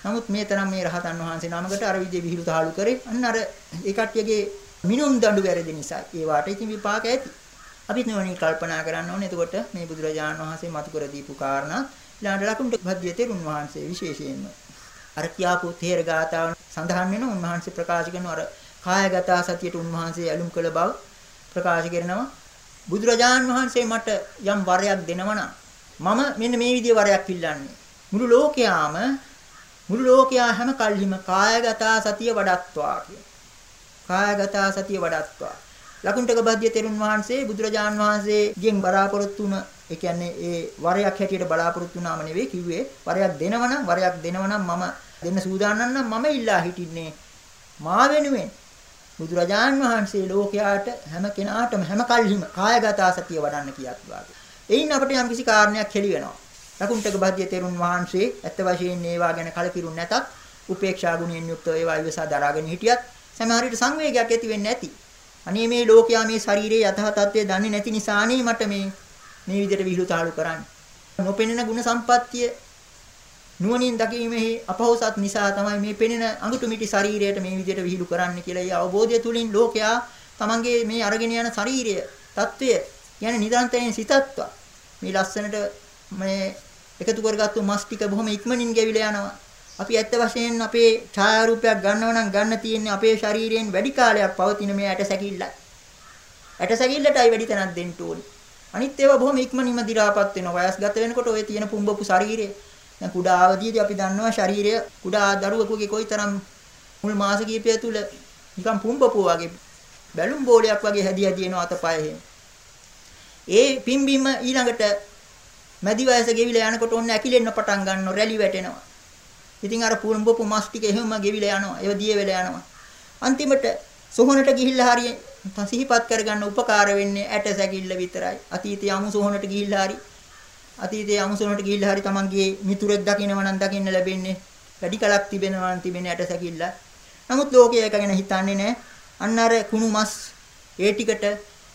නමුත් මේ තරම් මේ රහතන් වහන්සේ නමකට අර විදිහේ විහිළු තාලු කරේ අන්න අර ඒ කට්ටියගේ මිනුම් දඬු වැරදි නිසා ඒ වාට ඉතින් විපාක ඇති. අපිත් නෙවෙයි කල්පනා කරන්න ඕනේ. එතකොට මේ බුදුරජාණන් වහන්සේ මතු කර දීපු කාරණා ඊළඟ ලකුණු භද්‍ය තෙරුන් වහන්සේ විශේෂයෙන්ම අර කියාපු තේර ගාතාව සඳහන් වෙන උන්වහන්සේ ප්‍රකාශ කරන අර කායගත සතියට උන්වහන්සේ ඇලුම් කළ බව ප්‍රකාශ කරනවා. බුදුරජාණන් වහන්සේ මට යම් වරයක් දෙනවා මම මෙන්න මේ විදිහේ වරයක් ඉල්ලන්නේ. මුළු ලෝකයාම මුළු ලෝකයා හැම කල්හිම කායගත සතිය වඩත්වා කියන. කායගත සතිය වඩත්වා. ලකුණ්ඩක බද්දිය තෙරුන් වහන්සේ බුදුරජාන් වහන්සේගෙන් බලාපොරොත්තු වුණ ඒ කියන්නේ ඒ වරයක් හැටියට බලාපොරොත්තු වුණාම නෙවෙයි කිව්වේ වරයක් දෙනවනම් වරයක් දෙනවනම් මම දෙන්න සූදානම් නම් මම ඉල්ලා හිටින්නේ මා වෙනුවෙන් බුදුරජාන් වහන්සේ ලෝකයාට හැම කෙනාටම හැම කල්හිම කායගත සතිය වඩන්න කියත් වාගේ. එයින් අපිට යම් කිසි කාරණයක් හෙළි වෙනවා. ලකුණ්ඩක බද්දිය තෙරුන් වහන්සේ ඇත්ත වශයෙන් ඒවා ගැන කලකිරුණ නැතත් උපේක්ෂා ගුණයෙන් යුක්තව ඒවා ඉවසා දරාගෙන හිටියත් සමහර විට සංවේගයක් ඇති වෙන්නේ නැති. අනේ මේ ලෝකයා මේ ශරීරයේ යථා තත්ත්වය දන්නේ නැති නිසා අනේ මට මේ මේ විදිහට විහිළු තාලු කරන්නේ. නොපෙනෙන ಗುಣ සම්පත්තිය නුවණින් දකීමේ අපහසුත් නිසා තමයි මේ පෙනෙන අඟුටු මිටි ශරීරයට මේ විදිහට විහිළු කරන්න කියලා ඒ අවබෝධය තුලින් ලෝකයා තමන්ගේ මේ අරගෙන යන ශරීරය, తත්වය යන නිදාන්තයෙන් සිතත්වා මේ ලස්සනට මේ එකතු කරගත්තු මස් ටික බොහොම ඉක්මනින් ගෙවිලා යනවා. අපි ඇත්ත වශයෙන් අපේ ඡායාරූපයක් ගන්නව නම් ගන්න තියෙන්නේ අපේ ශරීරයෙන් වැඩි කාලයක් පවතින මේ ඇට සැකිල්ලයි. ඇට සැකිල්ලටයි වැඩි තැනක් දෙන්න ඕනේ. අනිත් ඒවා බොහොම ඉක්මනින්ම දි รา පත් වෙනවා. වයස්ගත වෙනකොට ඔය තියෙන පුම්බපු ශරීරය දැන් කුඩා අවදියේදී අපි දන්නවා ශරීරය කුඩා දරුවෙකුගේ කොයිතරම් මුල් මාස කිහිපය තුල නිකන් පුම්බපුව වගේ බැලුම් බෝලයක් වගේ හැදි හැදි එනවා අතපය ඒ පිම්බීම ඊළඟට මැදි වයස ගෙවිලා යනකොට ඔන්න ඇකිලෙන්න පටන් ගන්නවා රැලි වැටෙනවා. ඉතින් අර පුම්බපු මස් ටික එහෙම ගෙවිලා යනවා. ඒව දිය වෙලා යනවා. අන්තිමට සොහොනට ගිහිල්ලා හරිය සිහිපත් කරගන්න උපකාර වෙන්නේ ඇට සැකිල්ල විතරයි. අතීතයේ අමු සොහොනට ගිහිල්ලා හරි අතීතයේ අමු සොහොනට ගිහිල්ලා හරි තමන්ගේ මිතුරෙක් දකින්නව නම් දකින්න ලැබෙන්නේ වැඩි කලක් තිබෙනවා නම් තිබෙන ඇට සැකිල්ල. නමුත් ලෝකයේ එක ගැන හිතන්නේ නැහැ. අන්න අර කුණු මස් ඒ ටිකට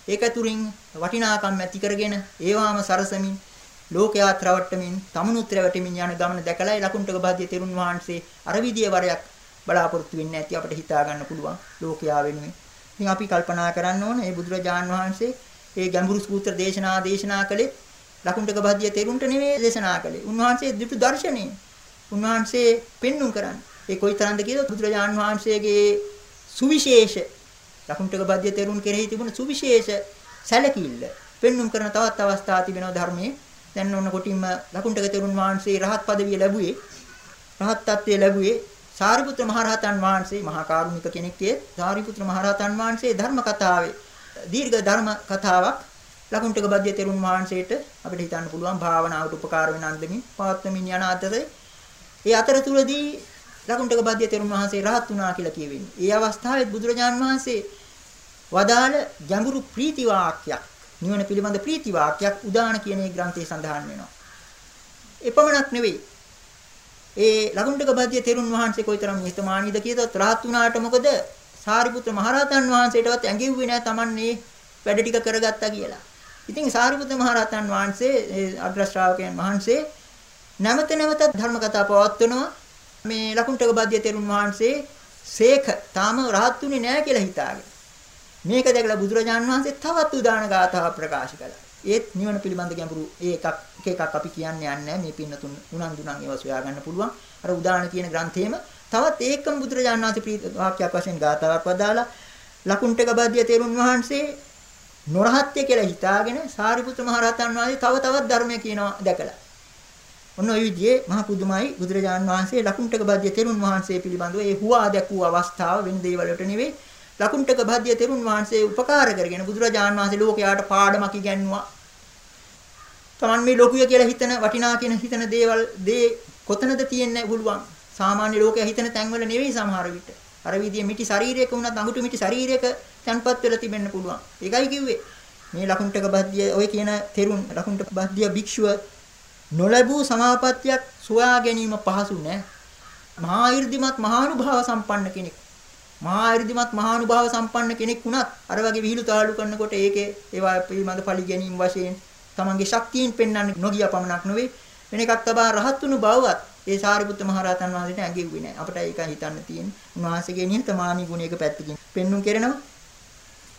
ඒක තුරින් වටිනාකම් ඇති කරගෙන ඒවාම සරසමින් ලෝකයාත් රවට්ටමින් තමනුත් රැවටෙමින් යන ගමන දැකලා ලකුණ්ඩක බාධ්‍ය තෙරුන් වහන්සේ අර විදිය වරයක් බලාපොරොත්තු වෙන්නේ නැති අපිට හිතා ගන්න පුළුවන් ලෝකයා වෙනුවෙන්. ඉතින් අපි කල්පනා කරන්න ඕනේ මේ බුදුරජාන් වහන්සේ මේ ගැඹුරු සූත්‍ර දේශනා දේශනා කළේ ලකුණ්ඩක බාධ්‍ය තෙරුන්ට නෙවෙයි දේශනා කළේ. උන්වහන්සේ දුටු දර්ශනේ. උන්වහන්සේ පෙන්눔 කරන්නේ. ඒ කොයිතරම්ද කියලා බුදුරජාන් වහන්සේගේ සුවිශේෂ ලකුණ්ඩක බාධ්‍ය තෙරුන් කෙරෙහි තිබුණ සුවිශේෂ සැලකිල්ල පෙන්눔 කරන තවත් අවස්ථා තිබෙනවා ධර්මයේ දැන් ඔන්න කොටින්ම ලකුණ්ඩක තෙරුන් වහන්සේ රහත් පදවිය ලැබුවේ. රහත් ත්‍ත්වය ලැබුවේ සාරිපුත්‍ර මහරහතන් වහන්සේ මහා කාරුණික කෙනෙක්ගේ සාරිපුත්‍ර මහරහතන් වහන්සේ ධර්ම කතාවේ දීර්ඝ ධර්ම කතාවක් ලකුණ්ඩක බද්‍ය තෙරුන් වහන්සේට අපිට හිතන්න පුළුවන් භාවනාවට උපකාර වෙන අන්දමින් පවත්වමින් යන අතරේ ඒ අතරතුරදී ලකුණ්ඩක බද්‍ය තෙරුන් වහන්සේ රහත් වුණා කියලා කියවෙන්නේ. ඒ අවස්ථාවේ බුදුරජාන් වහන්සේ වදාළ ගැඹුරු ප්‍රීති වාක්‍යයක්. නිවන පිළිබඳ ප්‍රීති වාක්‍යයක් උදාන කියන ඒ ග්‍රන්ථයේ සඳහන් වෙනවා. එපමණක් නෙවෙයි. ඒ ලකුණ්ඩක බද්දිය තෙරුන් වහන්සේ කොයිතරම් නිහතමානීද කියතොත් රහත් වුණාට මොකද සාරිපුත්‍ර මහරහතන් වහන්සේටවත් ඇඟෙව්වේ නෑ Tamanne වැඩ ටික කරගත්තා කියලා. ඉතින් සාරිපුත්‍ර මහරහතන් වහන්සේ ඒ අග්‍ර ශ්‍රාවකයන් වහන්සේ නැවත නැවතත් ධර්ම කතා පවත්වනවා. මේ ලකුණ්ඩක බද්දිය තෙරුන් වහන්සේ සේක තාම රහත් වුණේ නෑ කියලා හිතාගෙන. මේක දැකලා බුදුරජාන් වහන්සේ තවත් උදාන ගාථා ප්‍රකාශ කළා. ඒත් නිවන පිළිබඳ ගැඹුරු ඒ එකක් එක එකක් අපි කියන්න යන්නේ මේ පින්නතුන් උනන්දුනම් ඒවා සොයා ගන්න පුළුවන්. අර උදාන කියන ග්‍රන්ථයේම තවත් ඒකම බුදුරජාන් වහන්සේ වාක්‍යයක් වශයෙන් ගාථාවක් වදාලා ලකුණ්ඩක බද්දිය තෙරුන් වහන්සේ නොරහත්ය කියලා හිතාගෙන සාරිපුත්‍ර මහ රහතන් වහන්සේ තව තවත් ධර්මය කියනවා දැකලා. ඔන්න ඔය විදිහේ මහ පුදුමයි බුදුරජාන් වහන්සේ ලකුණ්ඩක බද්දිය තෙරුන් වහන්සේ පිළිබඳව ඒ හුවා දැක්වූ අවස්ථාව වෙන දේවල් වලට නෙවෙයි ලකුණ්ඩක භාද්‍ය තෙරුන් වහන්සේ උපකාර කරගෙන බුදුරජාණන් වහන්සේ ලෝකයාට පාඩමක් ඉගැන්වුවා. Taman මේ ලෝකුය කියලා හිතන වටිනා කියන හිතන දේවල් දේ කොතනද තියෙන්නේ පුළුවන්. සාමාන්‍ය ලෝකයා හිතන තැන්වල නෙවෙයි සමහර විට. අර විදිය මිටි ශරීරයක වුණත් අඟුටු මිටි ශරීරයක තැන්පත් වෙලා තිබෙන්න පුළුවන්. ඒකයි කිව්වේ. මේ ලකුණ්ඩක භාද්‍ය ඔය කියන තෙරුන් ලකුණ්ඩක භාද්‍ය භික්ෂුව නොලැබූ සමාපත්තියක් සොයා ගැනීම පහසු නෑ. මහා 이르දිමත් මහානුභාව සම්පන්න කෙනෙක්. මහා ඍද්ධිමත් මහානුභාව සම්පන්න කෙනෙක් වුණත් අර වගේ විහිළු තාලු කරනකොට ඒකේ ඒවා පිළිබඳ ඵලි ගැනීම වශයෙන් තමන්ගේ ශක්තියින් පෙන්වන්න නොගිය පමණක් නොවේ වෙන එකක් තබා රහත්තුණු බවවත් ඒ සාරිපුත්ත මහරහතන් වහන්සේට ඇඟෙව්වේ නැහැ අපට ඒක හිතන්න තියෙන උන්වහන්සේගේ නිහතමානී ගුණයක පැත්තකින්. පෙන්눔 කරනවා.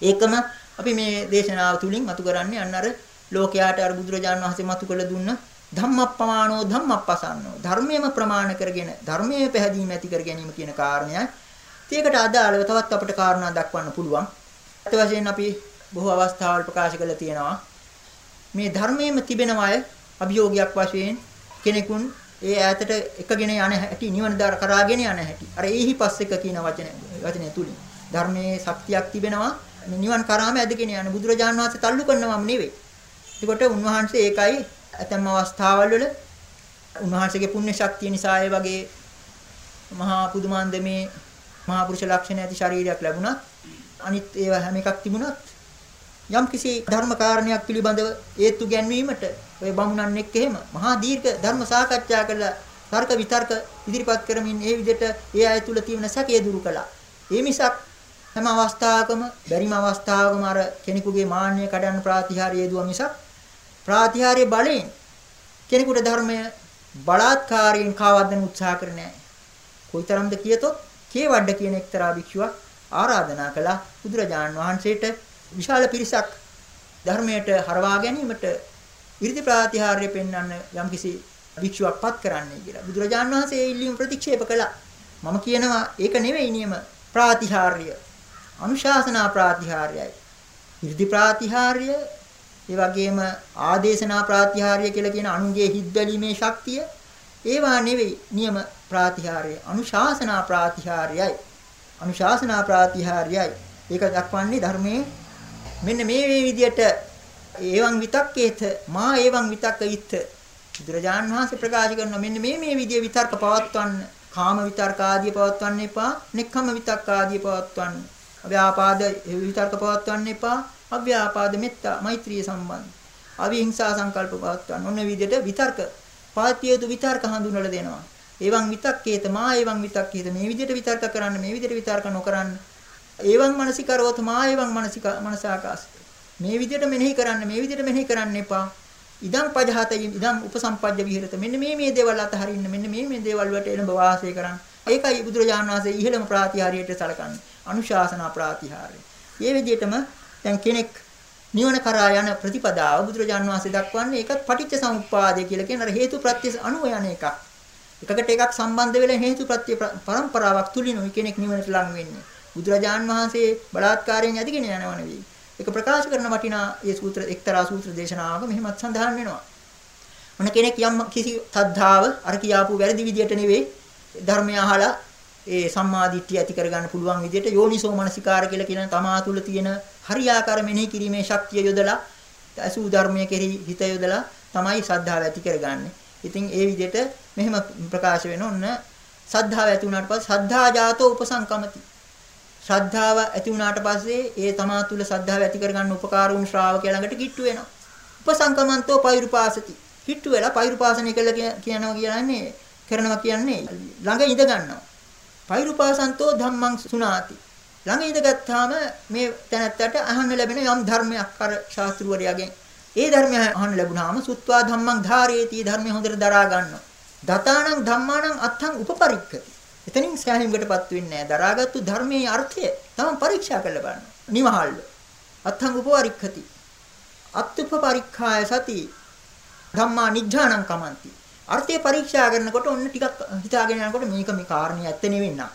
ඒකම අපි මේ දේශනාව තුලින් අතු කරන්නේ අන්න අර ලෝකයාට අර බුදුරජාණන් වහන්සේ මතු කළ දුන්න ධම්මප්පමානෝ ධම්මප්පසන්නෝ. ධර්මයේම ප්‍රමාණ කරගෙන ධර්මයේ පැහැදීම ඇති කර ගැනීම කියන කාරණයයි. ඒකට අදාළව තවත් අපිට කාරණා දක්වන්න පුළුවන්. ඒත් වශයෙන් අපි බොහෝ අවස්ථාවල් ප්‍රකාශ කළා තියෙනවා. මේ ධර්මයේම තිබෙනවය අභියෝගයක් වශයෙන් කෙනෙකුන් ඒ ඈතට එකගෙන යන හැටි නිවන දාර කරාගෙන යන හැටි. අර ඒහි පස්සෙක කියන වචන වචනේ තුලින් ධර්මයේ ශක්තියක් තිබෙනවා නිවන් කරාම ඇදගෙන යන බුදුරජාණන් වහන්සේ තල්ලු කරනවම නෙවෙයි. ඒකට උන්වහන්සේ ඒකයි ඇතම් අවස්ථාවල් වල උන්වහන්සේගේ පුණ්‍ය ශක්තිය නිසා ඒ වගේ මහා පුදුමාන්දමේ මහා පුරුෂ ලක්ෂණ ඇති ශරීරයක් ලැබුණත් අනිත් ඒවා හැම එකක් තිබුණත් යම් කිසි ධර්ම කාරණයක් පිළිබඳව ඒත්තු ගැන්වීමට ඔය බමුණන් එක්ක එහෙම මහා දීර්ඝ ධර්ම සාකච්ඡා කළා තර්ක විතර්ක ඉදිරිපත් කරමින් ඒ විදිහට ඒ අය තුල තියෙන සැකය දුරු කළා. ඒ මිසක් හැම අවස්ථාවකම බැරිම අවස්ථාවකම අර කෙනෙකුගේ මාන්නය කඩන්න ප්‍රාතිහාර්ය යෙදුවා මිසක් ප්‍රාතිහාර්ය බලයෙන් කෙනෙකුට ධර්මය බලාත්කාරයෙන් කාවද්දන උත්සාහ කරන්නේ නැහැ. කොයිතරම්ද කියතොත් කේවඩ කියන එක්තරා භික්ෂුවක් ආරාධනා කළා බුදුරජාණන් වහන්සේට විශාල පිරිසක් ධර්මයට හරවා ගැනීමට විරිදි ප්‍රාතිහාර්ය පෙන්වන්න යම්කිසි භික්ෂුවක් පත් කරන්නයි කියලා. බුදුරජාණන් වහන්සේ ඒ ඉල්ලීම ප්‍රතික්ෂේප කළා. මම කියනවා ඒක නෙවෙයි නියම ප්‍රාතිහාර්ය. අනුශාසනා ප්‍රාතිහාර්යයි. විරිදි ප්‍රාතිහාර්ය ඒ වගේම ආදේශනා ප්‍රාතිහාර්ය කියලා කියන අනුගේ හිත් බැලීමේ ශක්තිය ඒවා නෙවෙයි නියම ප්‍රාතිහාර්ය. අනුශාසනා ප්‍රාතිහාර්යයි. අනුශාසනා ප්‍රාතිහාර්යයි. ඒක දක්වන්නේ ධර්මයේ මෙන්න මේ විදිහට ඒවං විතක්කේත මා ඒවං විතක්කයිත්. බුදුරජාන් වහන්සේ ප්‍රකාශ කරනවා මෙන්න මේ මේ විදිය විතර්ක පවත්වන්න. කාම විතර්ක ආදී පවත්වන්න එපා. නෙක්ඛම විතක්ක ආදී පවත්වන්න. අව්‍යාපාද විතර්ක පවත්වන්න එපා. අව්‍යාපාද මෙත්තා මෛත්‍රිය සම්බන්ධ. අවිහිංසා සංකල්ප පවත්වන්න. ඔන්න විදිහට විතර්ක පාත්‍යයතු විතර්ක හඳුන්වලා දෙනවා. එවං විතක්කේත මා එවං විතක්කේත මේ විදිහට විතර්ක කරන්න මේ විදිහට විතර්ක නොකරන්න. එවං මනසිකරවත මා එවං මනසික මනසාකාස මේ විදිහට මෙනෙහි කරන්න මේ විදිහට මෙනෙහි කරන්න එපා. ඉදං පජහතයි ඉදං උපසම්පජ්ජ විහෙරත. මෙන්න මේ මේ දේවල් අතහරින්න මෙන්න මේ මේ දේවල් වලට එළඹ වාසය කරන්න. ඒකයි බුදුරජාණන් වහන්සේ ඉහළම ප්‍රාතිහාර්යයට සලකන්නේ. අනුශාසනා ප්‍රාතිහාර්ය. මේ විදිහටම දැන් කෙනෙක් නිවන කරා යන ප්‍රතිපදාව බුදුරජාන් වහන්සේ දක්වන්නේ ඒකත් පටිච්ච සමුප්පාදය කියලා කියන අර හේතු ප්‍රත්‍ය අනුව යන එකක්. එකකට එකක් සම්බන්ධ වෙලා හේතු ප්‍රත්‍ය පරම්පරාවක් තුලිනුයි කෙනෙක් නිවනට ලං වෙන්නේ. බුදුරජාන් වහන්සේ බලාත්කාරයෙන් යදිගෙන යනව නෙවෙයි. ඒක ප්‍රකාශ කරන වටිනා මේ සූත්‍ර එක්තරා සූත්‍ර දේශනාවක මෙහෙමත් සඳහන් වෙනවා. මොන කෙනෙක් යම් කිසි තද්ධාව අර කියාපු වැරදි විදියට නෙවෙයි ධර්මය අහලා ඒ සම්මාදිට්ඨිය ඇති කරගන්න පුළුවන් විදිහට යෝනිසෝ මනසිකාර කියලා කියන තමා තුළ තියෙන හරියාකාර මෙනෙහි කිරීමේ ශක්තිය යොදලා අසු ධර්මයේ කෙරෙහි හිත යොදලා තමයි සද්ධාව ඇති කරගන්නේ. ඉතින් ඒ විදිහට මෙහෙම ප්‍රකාශ වෙන ඔන්න සද්ධාව ඇති වුණාට පස්සේ සද්ධා ජාතෝ උපසංකමති. ශ්‍රද්ධාව ඇති වුණාට පස්සේ ඒ තමා තුළ සද්ධාව ඇති කරගන්න උපකාර වුණු ශ්‍රාවකයා ළඟට කිට්ටු වෙනවා. උපසංකමන්තෝ පෛරුපාසති. කිට්ටු වෙලා පෛරුපාසනය කියලා කියනවා කියන්නේ කරනවා කියන්නේ ළඟ ඉඳ ගන්නවා. පෛරුපාසන්තෝ ධම්මං සුනාති. ළඟ ඉඳගත්තාම මේ තැනත්තට අහන්න ලැබෙන යම් ධර්මයක් අර ශාස්ත්‍රවරයාගෙන් ඒ ධර්මය අහන්න ලැබුණාම සුත්වා ධම්මං ධාරේති ධර්මය හොඳට දරා ගන්නවා. දතානං ධම්මානං අත්තං උපපරික්කති. එතනින් සෑහීමකටපත් වෙන්නේ නැහැ. දරාගත්තු ධර්මයේ අර්ථය තම පරීක්ෂා කරලා බලන්න. නිවහල්ල. අත්තං උපපරික්කති. අත්තුප පරීක්ඛාය සති ධම්මා නිජ්ජානං කමන්ති. අර්ථය පරීක්ෂා කරනකොට ඔන්න ටිකක් හිතාගෙන යනකොට මේක මේ කාරණේ ඇත්ත නෙවෙන්න.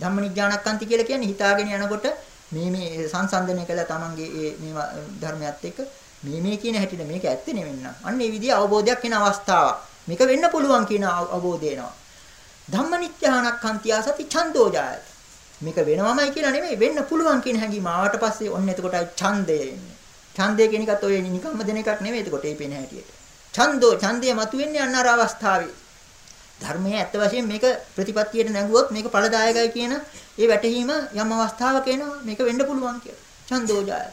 ධම්මනිඥානක්කන්ති කියලා කියන්නේ හිතාගෙන යනකොට මේ මේ සංසන්දනය කළා තමන්ගේ ඒ මේ ධර්මයත් එක්ක මේ මේ කියන හැටියට මේක ඇත්ත නෙවෙන්න. අන්න ඒ විදිහ අවබෝධයක් එන අවස්ථාවක්. මේක වෙන්න පුළුවන් කියන අවබෝධය එනවා. ධම්මනිඥානක්කන්ති ආසති ඡන්தோජායත. මේක වෙනවමයි කියලා නෙමෙයි වෙන්න පුළුවන් කියන හැඟීම ආවට පස්සේ ඔන්න එතකොටයි ඡන්දය එන්නේ. ඡන්දය කියන එකත් ඔය නිකම්ම දෙන එකක් නෙමෙයි එතකොට ඒ පේන හැටියට. ඡන්தோ ඡන්දය මතුවෙන්නේ අන්න අර අවස්ථාවේ. ධර්මයේ ඇත්ත වශයෙන් මේක ප්‍රතිපත්තියට නැඟුවොත් මේක ඵලදායකයි කියන ඒ වැටහීම යම් අවස්ථාවක එනවා මේක වෙන්න පුළුවන් කියලා. ඡන්தோ ජාය.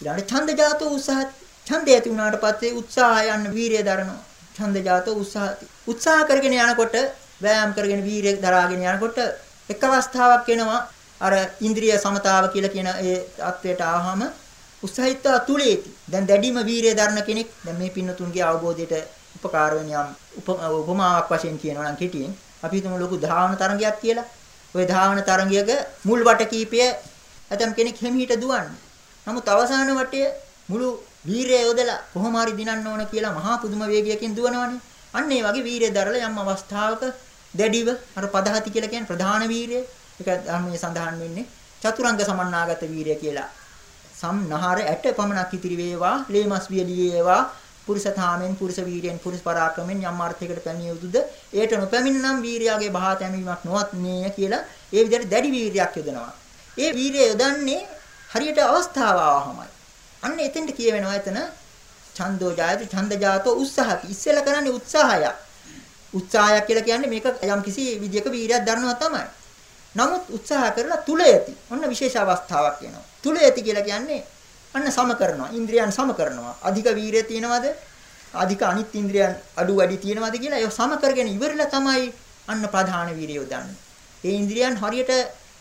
ඊළඟට ඡන්ද ජාතෝ උත්සාහ ඡන්දය ඇති වුණාට පස්සේ උත්සාහය යන වීරිය දරනවා. ඡන්ද ජාතෝ උත්සාහති. උත්සාහ කරගෙන යනකොට වෑයම් කරගෙන වීරිය දරාගෙන යනකොට එක් අවස්ථාවක් එනවා අර ඉන්ද්‍රිය සමතාව කියලා කියන ඒ අත්වයට ආවම උත්සාහිත්ව තුලේති. දැන් දැඩිම වීරිය දරන කෙනෙක් දැන් මේ පින්නතුන්ගේ අවබෝධයට උපකාර වෙන යම් උපමාවක් වශයෙන් කියනවා නම් කෙටියෙන් අපි හිතමු ලොකු ධාවන තරංගයක් කියලා. ওই ධාවන තරංගයක මුල් වට කීපය ඇතම් කෙනෙක් හිමීට දුවන්නේ. නමුත් අවසාන වටය මුළු වීරය යොදලා කොහොම හරි දිනන්න ඕන කියලා මහා පුදුම වේගයකින් දුවනවනේ. අන්න ඒ වගේ වීරය දරලා යම් අවස්ථාවක දැඩිව අර පදහති කියලා කියන්නේ ප්‍රධාන වීරය. ඒක ධර්මයේ සඳහන් වෙන්නේ චතුරංග සමන්නාගත වීරය කියලා. සම්නහර ඇට පමණක් ඉතිරි වේවා, ලේමස් වියලී වේවා, පුරුෂතාවෙන් පුරුෂ වීරියෙන් පුරුෂ පරාක්‍රමෙන් යම් අර්ථයකට පැමිණිය යුතුද? ඒට නොපැමිණනම් වීරියාගේ බහා තැමීමක් නොවත් නේය කියලා ඒ විදිහට දැඩි වීරියක් යොදනවා. ඒ වීරිය යොදන්නේ හරියට අවස්ථාව ආවමයි. අන්න එතෙන්ට කියවෙනවා එතන ඡන්தோ ජායති ඡන්ද ජාතෝ උත්සාහති. ඉස්සෙල්ලා කරන්නේ උත්සාහය. උත්සාහය කියලා කියන්නේ මේක යම් කිසි විදියක වීරියක් දරනවා තමයි. නමුත් උත්සාහ කරලා තුලයති. ඔන්න විශේෂ අවස්ථාවක් වෙනවා. තුලයති කියලා කියන්නේ අන්න සම කරනවා. ඉන්ද්‍රියන් සම කරනවා. අධික වීරිය තියෙනවද? අධික අනිත් ඉන්ද්‍රියන් අඩු වැඩි තියෙනවද කියලා ඒක සම කරගෙන ඉවරලා තමයි අන්න ප්‍රධාන වීරිය උදන්නේ. ඒ ඉන්ද්‍රියන් හරියට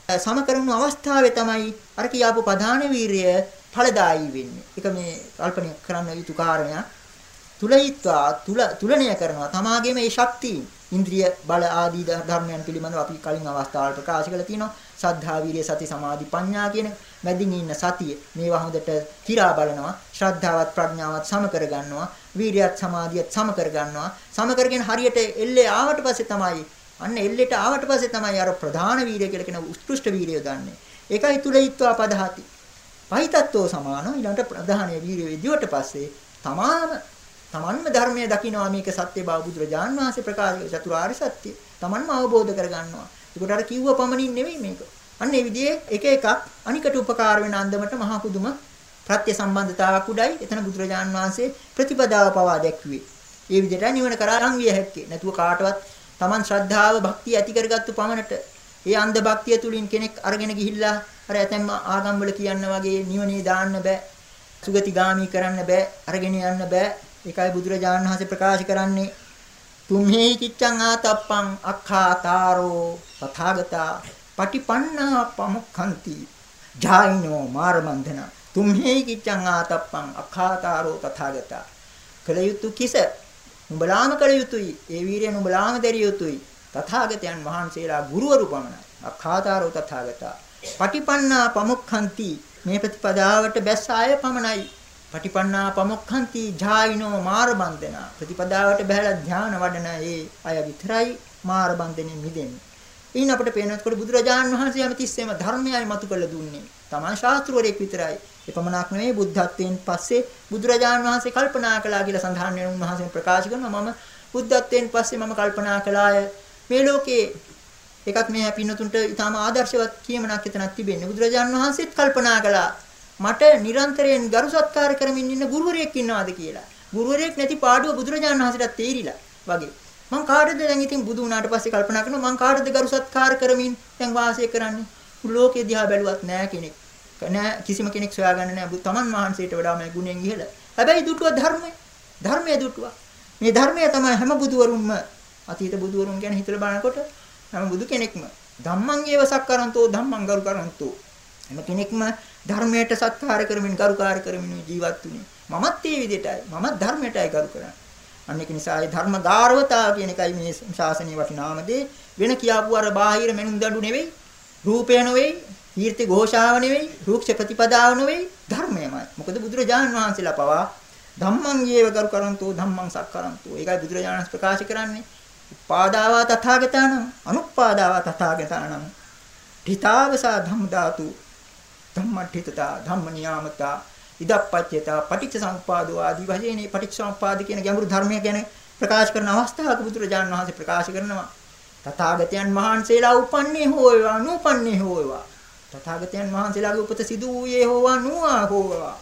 සම කරන අවස්ථාවේ තමයි අර කියාපු ප්‍රධාන වීරිය ඵලදායී වෙන්නේ. ඒක මේ කල්පනය කරන්න යුතු කාරණයක්. තුලයිත්වා තුල තුලණය කරනවා. තමාගේම මේ ශක්තිය ඉන්ද්‍රිය බල ආදී ධර්මයන් පිළිබඳව අපි කලින් අවස්ථාවල ප්‍රකාශ කළා තියෙනවා. සද්ධා විරිය සති සමාධි ප්‍රඥා කියන මැදින් ඉන්න සතිය මේවා හොඳට කිරා බලනවා. ශ්‍රද්ධාවත් ප්‍රඥාවත් සම කර ගන්නවා. වීරියත් සමාධියත් සම කර ගන්නවා. සම කරගෙන හරියට එල්ලේ ආවට පස්සේ තමයි අන්න එල්ලෙට ආවට පස්සේ තමයි අර ප්‍රධාන වීරිය කියලා කියන උත්කෘෂ්ඨ වීරිය ගන්නෙ. ඒකයි තුලයිත්වා පදහති. පහිතත්වෝ සමානෝ ඊළඟට ප්‍රධානීය වීරිය විදියට පස්සේ තමාම තමන්ම ධර්මයේ දකිනවා මේක සත්‍ය බව බුදුරජාන් වහන්සේ ප්‍රකාශ චතුරාර්ය සත්‍ය තමන්ම අවබෝධ කරගන්නවා. ඒකට අර කිව්ව පමණින් නෙවෙයි මේක. අන්න ඒ විදිහේ එක එකක් අනිකට උපකාර වෙන අන්දමට මහා පුදුම ප්‍රත්‍ය සම්බන්ධතාවක් උඩයි එතන බුදුරජාන් වහන්සේ ප්‍රතිපදාව පවා දැක්ුවේ. ඒ විදිහට නිවන කරා ලං විය හැක්කේ. නැතුව කාටවත් තමන් ශ්‍රද්ධාව භක්තිය ඇති කරගත්තු පමණට ඒ අන්ධ භක්තිය තුලින් කෙනෙක් අරගෙන ගිහිල්ලා අර ඇතැම් ආගම් වල කියන්න වගේ නිවනේ දාන්න බෑ. සුගතිගාමි කරන්න බෑ. අරගෙන යන්න බෑ. ඒකයි බුදුරජාණන් වහන්සේ ප්‍රකාශ කරන්නේ තුම්හි කිච්ඡං ආතප්පං අක්ඛාතාරෝ තථාගතා පටිපන්නා පමුක්ඛන්ති. ජායිනෝ මාරමන්ධන තුම්හි කිච්ඡං ආතප්පං අක්ඛාතාරෝ තථාගතා. කලයුතු කිස නුඹලාම කල යුතුයි. ඒ වීරිය නුඹලාම දැරිය යුතුයි. තථාගතයන් වහන්සේලා ගුරුවරු පමණයි. අක්ඛාතාරෝ තථාගතා. පටිපන්නා පමුක්ඛන්ති. මේ ප්‍රතිපදාවට බැස්ස අය පමණයි. පටිපන්නා පමුක්ඛන්ති. ජායිනෝ මාර බන්ධනා ප්‍රතිපදාවට බහැලා ධානය වඩන ඒ අය විතරයි මාර බන්ධනෙන් මිදෙන්නේ. ඉන් අපිට පේනකොට බුදුරජාන් වහන්සේ හැමතිස්සෙම ධර්මයයි මතු කළ දුන්නේ. තමන් ශාස්ත්‍රවරයෙක් විතරයි. එපමණක් නෙවෙයි බුද්ධත්වයෙන් පස්සේ බුදුරජාන් වහන්සේ කල්පනා කළා කියලා සඳහන් වෙන උන්වහන්සේ ප්‍රකාශ කරනවා මම බුද්ධත්වයෙන් පස්සේ මම කල්පනා කළාය මේ ලෝකේ එකක් මේ පින්නතුන්ට ඊටාම ආදර්ශවත් කියමනක් එතනක් තිබෙන්නේ. බුදුරජාන් වහන්සේත් කල්පනා කළා මට නිරන්තරයෙන් ගරු සත්කාර කරමින් ඉන්න ගුරුවරයෙක් ඉන්නවාද කියලා. ගුරුවරයෙක් නැති පාඩුව බුදුරජාණන් වහන්සේට තේරිලා වගේ. මං කාටද දැන් ඉතින් බුදු වුණාට පස්සේ කල්පනා කරනවා මං කාටද ගරු සත්කාර කරමින් දැන් වාසය කරන්නේ. ලෝකේ දිහා බැලුවත් නෑ කෙනෙක්. නෑ කිසිම කෙනෙක් සොයාගන්න නෑ. තමන් වහන්සේට වඩා මේ ගුණෙන් ඉහළ. හැබැයි දුටුව ධර්මය. ධර්මය දුටුවා. මේ ධර්මය තමයි හැම බුදුවරුන්ම අතීත බුදුවරුන් ගැන හිතලා බලනකොට හැම බුදු කෙනෙක්ම ධම්මං ඒව සක්කරන්තෝ ධම්මං ගරු කරන්තෝ හැම කෙනෙක්ම ධර්මයට සත්කාර කරමින් ගරුකාර කරමින් ජීවත් වුනේ. මමත් ඒ විදිහටයි. මමත් ධර්මයටයි ගරු කරන්නේ. අන්න ඒක නිසා ඒ ධර්ම ගාරවතාව කියන එකයි මේ ශාසනීය වටිනාම දේ. වෙන කියාපු අර බාහිර මෙනුම් දඬු නෙවෙයි, රූපය නෙවෙයි, කීර්ති ഘോഷාව නෙවෙයි, රූක්ෂ ප්‍රතිපදාව නෙවෙයි, ධර්මයමයි. මොකද බුදුරජාණන් වහන්සේලා පවා ධම්මං යේව කරු කරන්තෝ ධම්මං සක්කරන්තෝ. ඒකයි බුදුරජාණන් ප්‍රකාශ කරන්නේ. උපාදාවා තථාගතානම් අනුපාදාවා තථාගතානම්. ඨිතාවසා ධම්ම ධාතු ධම්මඨිතතා ධම්ම නියාමතා ඉදප්පච්චේතා පටිච්චසමුපාදෝ ආදී වශයෙන් මේ පටිච්චසමුපාද කියන ගැඹුරු ධර්මය ගැන ප්‍රකාශ කරන අවස්ථාවක බුදුරජාණන් වහන්සේ ප්‍රකාශ කරනවා. තථාගතයන් වහන්සේලා උපන්නේ හෝ වේවා නූපන්නේ හෝ වේවා තථාගතයන් වහන්සේලාගේ උපත සිදු වූයේ හෝවා නුවා හෝවා.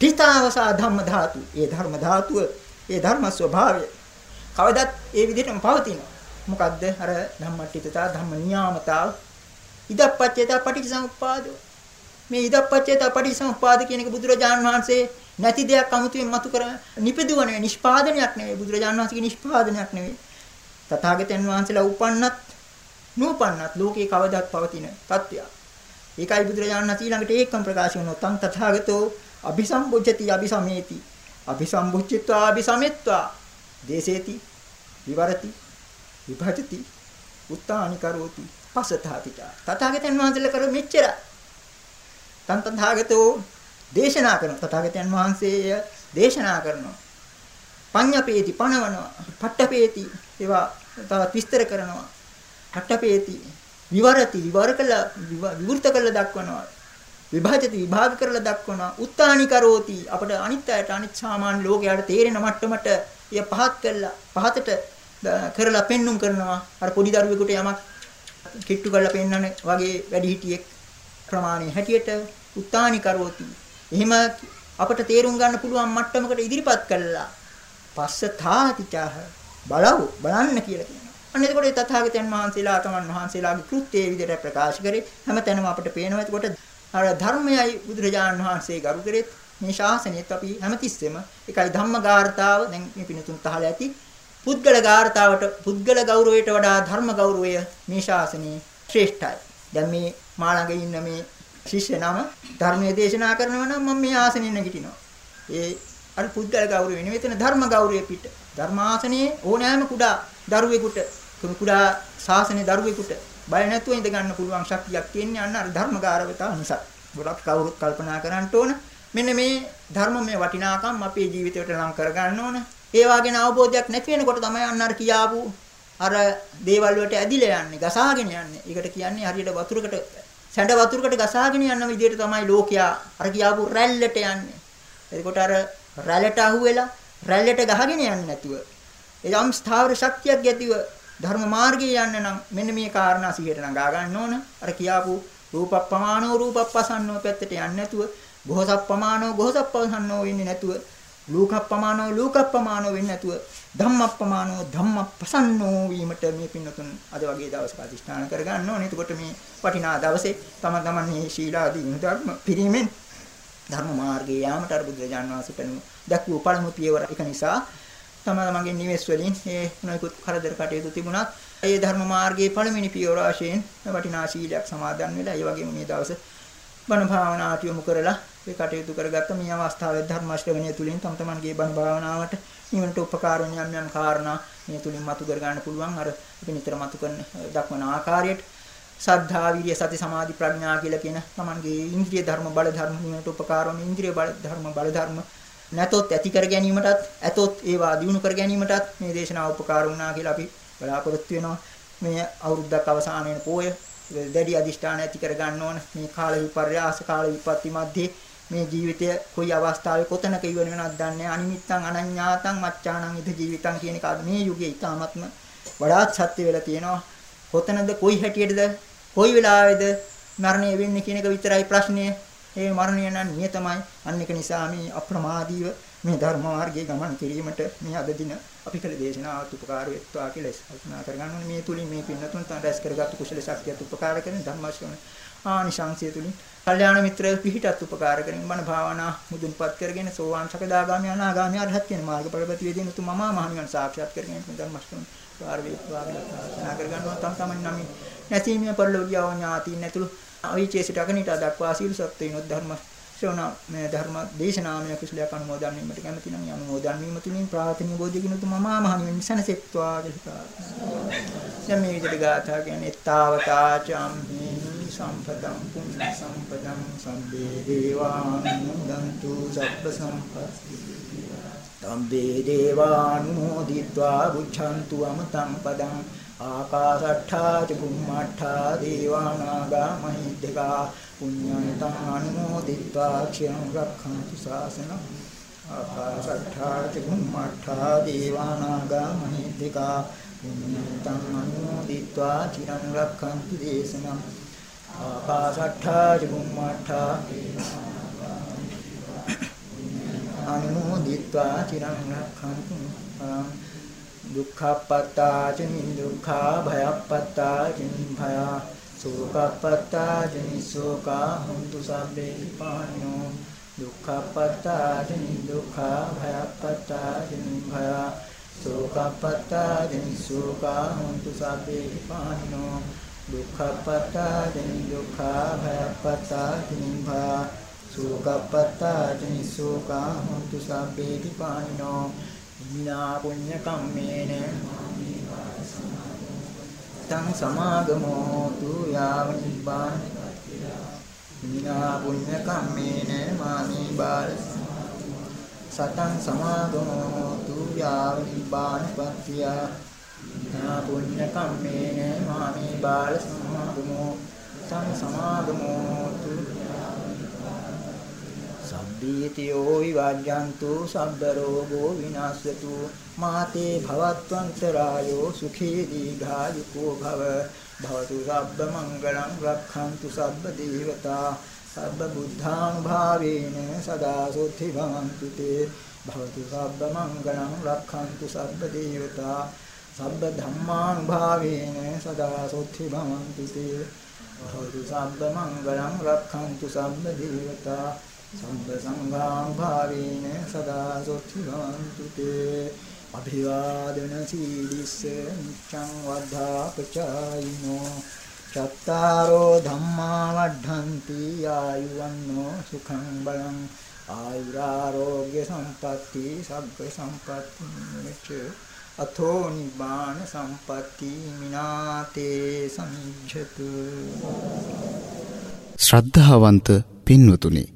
තිතාවසා ධම්ම ධාතු. ඒ ධර්ම ධාතුව ඒ ධර්ම ස්වභාවය කවදත් ඒ විදිහටම පවතිනවා. මොකද්ද? අර ධම්මටිතතා ධම්ම නියාමතා ඉදප්පච්චේතා පටිච්චසමුපාදෝ මේ ඉදප්පච්චේ තපටිසම්පාද කියන එක බුදුරජාන් වහන්සේ නැති දෙයක් අමුතුවෙන් මතු කර නිපදුවනේ නිෂ්පාදනයක් නෙවෙයි. බුදුරජාන් වහන්සේගේ නිෂ්පාදනයක් නෙවෙයි. තථාගතයන් වහන්සේලා උපන්නත් නූපන්නත් ලෝකේ කවදාත් පවතින තත්ත්වයක්. ඒකයි බුදුරජාණන් වහන්සේ ළඟට ඒකම ප්‍රකාශ වෙනවා තං තථාගතෝ අபிසම්බුජ්ජති අபிසමේති. අபிසම්බුජ්ජිත්වා අபிසමෙත්වා. දේසේති විවරති විභජති උත්තානි කරෝති පසතාතිචා තථාගතයන් වහන්සේලා කරු මෙච්චරයි. තන් තථාගතෝ දේශනා කරන තථාගතයන් වහන්සේ දේශනා කරනවා. පඤ්ඤපේති පණවනවා පට්ටපේති ඒවා තවත් විස්තර කරනවා. පට්ටපේති විවරති විවර කළ විවෘත කළ දක්වනවා. විභාජති විභාග කරලා දක්වනවා. උත්තානි කරෝති අපිට අනිත් අයට අනිත් සාමාන්‍ය ලෝකයට තේරෙන මට්ටමට එය පහත් කරලා පහතට කරලා පෙන්눔 කරනවා. අර පොඩි දරුවෙකුට යමක් කිට්ටු කරලා පෙන්වන වගේ වැඩිහිටියෙක් ප්‍රමාණය හැටියට උත්තානි කරෝති. එහෙම අපට තේරුම් ගන්න පුළුවන් මට්ටමකට ඉදිරිපත් කළා. පස්ස තාතිචහ බලව බලන්න කියලා කියනවා. අන්න එතකොට තථාගතයන් වහන්සේලා තමන් වහන්සේලාගේ කෘත්‍යයේ විදිහට ප්‍රකාශ කරේ. හැමතැනම අපිට පේනවා. එතකොට අර ධර්මයයි බුදුරජාණන් වහන්සේ ගරු කරෙත් මේ ශාසනයත් අපි හැමතිස්සෙම එකයි ධම්මගාර්තාව දැන් මේ පිනතුන් තහල ඇති. පුද්ගල ගාර්තාවට පුද්ගල ගෞරවයට වඩා ධර්ම ගෞරවය මේ ශාසනයේ ශ්‍රේෂ්ඨයි. දැන් මේ මා ළඟ ඉන්න මේ ශිෂ්‍ය නම ධර්මයේ දේශනා කරනවා නම් මම මේ ආසනෙ නැගිටිනවා. ඒ අර පුද්ගල ගෞරවය නෙවෙයි මෙතන ධර්ම ගෞරවය පිට. ධර්මාසනයේ ඕනෑම කුඩා දරුවෙකුට කුඩා ශාසනයේ දරුවෙකුට බය නැතුව ඉඳ ගන්න පුළුවන් ශක්තියක් තියෙන්නේ අන්න අර ධර්ම ගෞරවතාව නිසා. ගොඩක් කවුරුත් කල්පනා කරන්න ඕන. මෙන්න මේ ධර්මමය වටිනාකම් අපේ ජීවිතයට ලං කර ගන්න ඕන. ඒ වගේන අවබෝධයක් නැති වෙනකොට තමයි අන්න අර කියාපු අර දේවල් වලට ඇදිලා යන්නේ, ගසාගෙන යන්නේ. ඒකට කියන්නේ හරියට වතුරකට සැඬ වතුරකට ගසාගෙන යන විදිහට තමයි ලෝකයා අර කියාපු රැල්ලට යන්නේ. එතකොට අර රැල්ලට අහුවෙලා රැල්ලට ගහගෙන යන්නේ නැතුව එනම් ස්ථාවර ශක්තියක් ගැතිව ධර්ම මාර්ගයේ යන්න නම් මෙන්න මේ කාරණා සිහියට නගා ගන්න ඕන. අර කියාපු රූපප්පමානෝ රූපප්පසන්නෝ පැත්තට යන්නේ නැතුව, ගෝසප්පමානෝ ගෝසප්පසන්නෝ වෙන්නේ නැතුව, ලූකප්පමානෝ ලූකප්පමානෝ වෙන්නේ නැතුව, ධම්මප්පමානෝ ධම්මප්පසන්නෝ වීමට මේ පින්නතුන් අද වගේ දවසක අධිෂ්ඨාන කර ගන්න ඕනේ. එතකොට මේ වටිනා දවසේ තම තමන් මේ ශීලාදී ධර්ම පිරීමෙන් ධර්ම මාර්ගයේ යාමට අර බුදුරජාණන් වහන්සේ පෙන්වු දක්වපු පළමු පියවර එක නිසා තම තමන්ගේ නිවෙස් වලින් ඒ නොයෙකුත් කරදර කටයුතු තිබුණත් ඒ ධර්ම මාර්ගයේ පළවෙනි පියවර වශයෙන් වටිනා සීලයක් සමාදන් වෙලා ඒ වගේම මේ දවස බණ භාවනාට යොමු කරලා ඒ කටයුතු කරගත්ත මේ අවස්ථාවේ ධර්ම ශ්‍රවණය තුලින් තම තමන්ගේ බණ භාවනාවට නිවනට උපකාර වෙන යම් යම් කාරණා මේ තුලින් මතු කර ගන්න පුළුවන්. අර අපි නිතර මතු කරන දක්වන ආකාරයට සද්ධා විරිය සති සමාධි ප්‍රඥා කියලා කියන තමන්ගේ ඉන්ද්‍රිය ධර්ම බල ධර්ම නිවනට උපකාර වන ඉන්ද්‍රිය බල ධර්ම බල ධර්ම නැතොත් ඇති කර ගැනීමටත් ඇතොත් ඒවා දිනු කර ගැනීමටත් මේ දේශනාව උපකාර වුණා කියලා අපි බලාපොරොත්තු වෙනවා. මේ අවුරුද්දක් අවසාන වෙන පෝය දැඩි අදිෂ්ඨාන ඇති කර ගන්න ඕන. මේ කාල විපර්යාස කාල විපත්ති මැද්දේ මේ ජීවිතය කොයි අවස්ථාවේ කොතනක ඉවර වෙනවද දන්නේ අනිමිත්තං අනඤ්ඤාතං මච්ඡානං ඉද ජීවිතං කියන එක මේ යුගයේ ඊ타ත්ම වඩාත් සත්‍ය වෙලා තියෙනවා. කොතනද කොයි හැටියටද කොයි වෙලාවේද මරණය වෙන්නේ කියන එක විතරයි ප්‍රශ්නේ. ඒ මරණය නම් නියතමයි. අන්න ඒක නිසා මේ අප්‍රමාදීව මේ ධර්ම මාර්ගයේ ගමන් කිරීමට මේ අද දින අපි කළ දේශනාවත් උපකාර වෙත්වා කියලා කල්පනා කරගන්න ඕනේ මේ තුලින් මේ පින්නතුන් තන රැස් කරගත්තු කුසල ශක්තියත් උපකාර කරන ධර්මාශ්‍රවණ ආනිශංසය තුලින් කල්යාණ මිත්‍ර පිහිටත් උපකාර කරගෙන මන භාවනා මුදුන්පත් කරගෙන සෝවාන් සකදාගාමී අනාගාමී අරහත් කියන මාර්ගඵල ප්‍රතිවේදීන උතුම් මමා මහණිවන් සාක්ෂාත් කරගෙන ධර්මාශ්‍රවණ පාර වේවා කියලා කරගන්නවා. තම තමන් නම් නැතිමිය පරිලෝකියව ඥාති නැතුළු අවීචේසිට අගනිට දක්වා සීල සත්වයිනොත් ධර්ම ශ්‍රවණ මේ ධර්ම දේශනාමය කුසලයක් අනුමෝදන් වීමට කැමති නම් අනුමෝදන් වීම තුලින් ප්‍රාර්ථනීය බෝධිගිනුත් මමා මහණෙනි සනසෙත්වා කියලා. දැන් මේ විදිහට ගාථා කියන්නේ තාවතා චම්හි සම්පදම් පුඤ්ඤ සම්පදම් සම්බේ දේවානුමෝදන්තු සබ්බ සම්පatti තම්බේ දේවානුමෝදිत्वा බුද්ධන්තු අමතං පදං ආකාශට්ඨා ච බුම්මට්ඨා දීවානාගා මහිද්దికා පුඤ්ඤන්තං අනුමෝදිත්වා චිරං රක්ඛන්තු ශාසනං ආකාශට්ඨා ච බුම්මට්ඨා දීවානාගා මහිද්దికා පුඤ්ඤන්තං අනුමෝදිත්වා චිරං රක්ඛන්තු දේශනං. ආකාශට්ඨා ච බුම්මට්ඨා අනුමෝදිත්වා චිරං රක්ඛන්තු दुःखपत्ताजिनि दुःखाभयपत्ताजिनि भया शोकपत्ताजिनि शोका हन्तु सर्वे पाणिनो। पता दुःखाभयपत्ताजिनि भया दुख शोका हन्तु दुखा भय दुःखपत्ताजिनि दुःखाभयपत्ताजिनि भया शोकपत्ताजिनि हम तो सब पानो දුක්ඛපත්තා චින් දුක්ඛා භයප්පත්තා චින් භය සෝකප්පත්තා චින් සෝකා හුන්තු සබ්බේ පාණෝ විනා පුඤ්ඤ කම්මේන තං සමාගමෝ තු යාව නිබ්බාන. විනා පුඤ්ඤ කම්මේන මාමේ බාල. සතං සමාගමෝ තු යාව නිබ්බාන පත්‍තියා. විනා පුඤ්ඤ කම්මේන මාමේ බාල. සමාගමෝ තං සමාගමෝ තු සබ්බීතියෝ විවජ්ජන්තු සබ්බ රෝගෝ විනාශතු මාතේ භවත්වන්තරායෝ සුඛී දීඝායුකෝ භව භවතු සබ්බ මංගලං රක්ඛන්තු සබ්බ දේවතා සබ්බ බුද්ධානුභාවේන සදා සොත්ති භවන්තු තේ භවතු සබ්බ මංගලං රක්ඛන්තු සබ්බ දේවතා සබ්බ ධම්මානුභාවේන සදා සොත්ති භවන්තු තේ භවතු සබ්බ මංගලං රක්ඛන්තු සබ්බ දේවතා සම්බ සංඝාභාවේන සදා සොත්ති භවන්තු තේ අභිවාදන සීලිස්ස නිච්ඡං වද්ධා පචායිනෝ චත්තාරෝ ධම්මා වඩ්ඩಂತಿ ආයුවන්නෝ සුඛං බලං ආයුරාෝග්‍ය සම්පatti සබ්බ සම්පatti මෙච්ච අතෝ නිබ්බාන සම්පatti මිනාතේ සමිජ්ජතු ශ්‍රද්ධාවන්ත පින්වතුනි